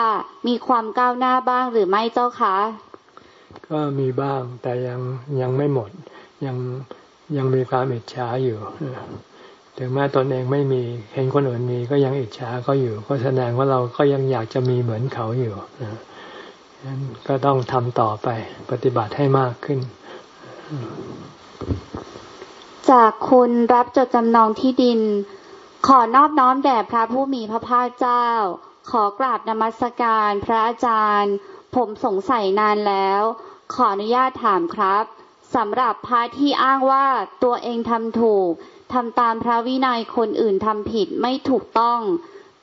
มีความก้าวหน้าบ้างหรือไม่เจ้าคะ ก็มีบ้างแต่ยังยังไม่หมด ยังยังมีความอิจฉาอยู่ ถึงแม้ตนเองไม่มีเห็นคนอื่นมีก็ยังอิจฉาก็อยู่ ก็แสดงว่าเราก็ยังอยากจะมีเหมือนเขาอยู่นั้นก็ต้องทำต่อไปปฏิบัติให้มากขึ้น จากคุณรับจดจำนองที่ดิน ขอนอบน้อมแด่พระผู้มีพระภาคเจ้า ขอกราบนมัสการพระอาจารย์ ผมสงสัยนานแล้ว ขออนุญาตถามครับสำหรับพระที่อ้างว่าตัวเองทำถูก ทำตามพระวินัยคนอื่นทำผิดไม่ถูกต้อง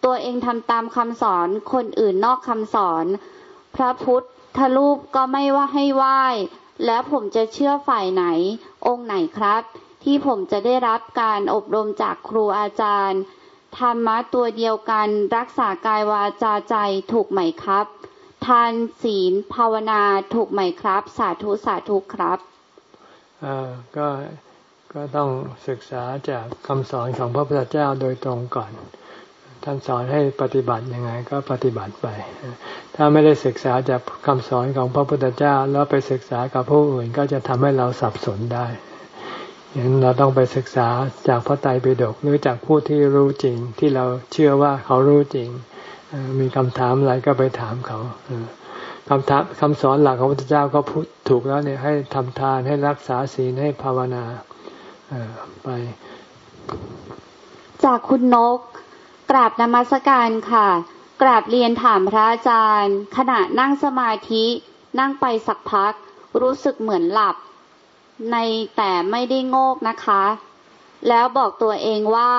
ตัวเองทำตามคำสอนคนอื่นนอกคำสอน พระพุทธรูปก็ไม่ว่าให้ไหว้ แล้วผมจะเชื่อฝ่ายไหน องค์ไหนครับ ที่ผมจะได้รับการอบรมจากครูอาจารย์ธรรมะตัวเดียวกันรักษากายวาจาใจถูกไหมครับ ทานศีลภาวนาถูกไหมครับ สาธุสาธุครับก็ ก็ต้องศึกษาจากคำสอนของพระพุทธเจ้าโดยตรงก่อน ท่านสอนให้ปฏิบัติยังไงก็ปฏิบัติไป ถ้าไม่ได้ศึกษาจากคำสอนของพระพุทธเจ้าแล้วไปศึกษากับผู้อื่นก็จะทำให้เราสับสนได้อย่างนั้นเราต้องไปศึกษาจากพระไตรปิฎกหรือจากผู้ที่รู้จริงที่เราเชื่อว่าเขารู้จริง มีคำถามอะไรก็ไปถามเขาคำถามคำสอนหลักของพระพุทธเจ้าก็พูดถูกแล้วเนี่ยให้ทำทานให้รักษาศีลให้ภาวนา ไป จากคุณนก กราบนมัสการค่ะ กราบเรียนถามพระอาจารย์ ขณะนั่งสมาธินั่งไปสักพัก รู้สึกเหมือนหลับ ในแต่ไม่ได้โงกนะคะ แล้วบอกตัวเองว่า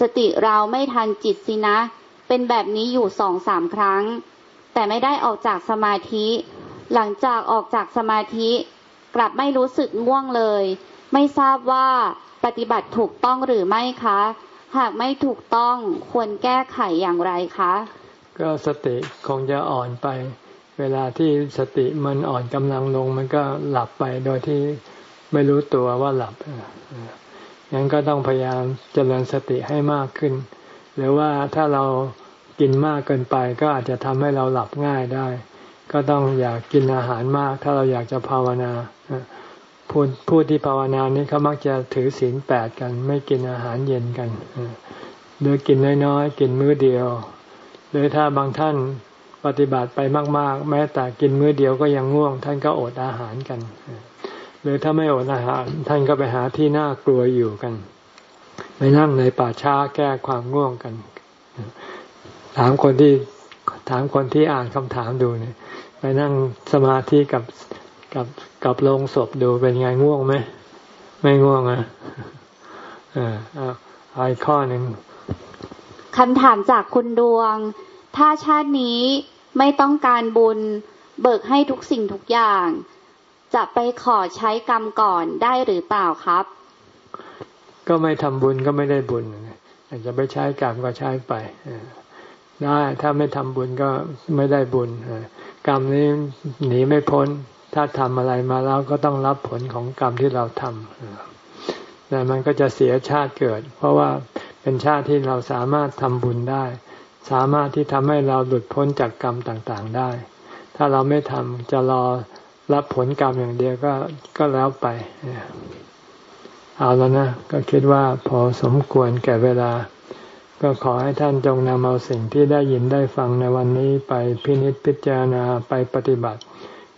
สติเราไม่ทันจิตสินะ เป็นแบบนี้อยู่สองสามครั้ง แต่ไม่ได้ออกจากสมาธิ หลังจากออกจากสมาธิ กลับไม่รู้สึกง่วงเลย ไม่ทราบว่าปฏิบัติถูกต้องหรือไม่คะ หากไม่ถูกต้องควรแก้ไขอย่างไรคะ ก็สติคงจะอ่อนไป เวลาที่สติมันอ่อนกำลังลง มันก็หลับไปโดยที่ไม่รู้ตัวว่าหลับงั้นก็ต้องพยายามเจริญสติให้มากขึ้น หรือว่าถ้าเรากินมากเกินไปก็อาจจะทำให้เราหลับง่ายได้ ก็ต้องอยากกินอาหารมาก ถ้าเราอยากจะภาวนา ผู้ผู้ที่ภาวนานี้เขามักจะถือศีลแปดกัน ไม่กินอาหารเย็นกันหรือกินน้อยๆกินมื้อเดียว หรือถ้าบางท่านปฏิบัติไปมาก ๆ แม้แต่กินมื้อเดียวก็ยังง่วง ท่านก็อดอาหารกัน หรือถ้าไม่อดอาหาร ท่านก็ไปหาที่น่ากลัวอยู่กันไปนั่งในป่าช้าแก้ความง่วงกัน ถามคนที่ถามคนที่อ่านคำถามดูเนี่ยไปนั่งสมาธิกับ กับกับโลงศพดูเป็นไงง่วงไหมไม่ง่วงอะอ่าอ่าอีกข้อหนึ่งคำถามจากคุณดวง ถ้าชาตินี้ไม่ต้องการบุญ เบิกให้ทุกสิ่งทุกอย่าง จะไปขอใช้กรรมก่อนได้หรือเปล่าครับ ก็ไม่ทำบุญก็ไม่ได้บุญจะไปใช้กรรมก็ใช้ไปได้ถ้าไม่ทำบุญก็ไม่ได้บุญกรรมนี้หนีไม่พ้น ถ้าทำอะไรมาแล้วก็ต้องรับผลของกรรมที่เราทำแต่มันก็จะเสียชาติเกิด เพราะว่าเป็นชาติที่เราสามารถทำบุญได้ สามารถที่ทำให้เราหลุดพ้นจากกรรมต่างๆได้ ถ้าเราไม่ทำจะรอรับผลกรรมอย่างเดียวก็ก็แล้วไป เอาแล้วนะ ก็คิดว่าพอสมควรแก่เวลา ก็ขอให้ท่านจงนำเอาสิ่งที่ได้ยินได้ฟังในวันนี้ไปพินิจพิจารณาไปปฏิบัติ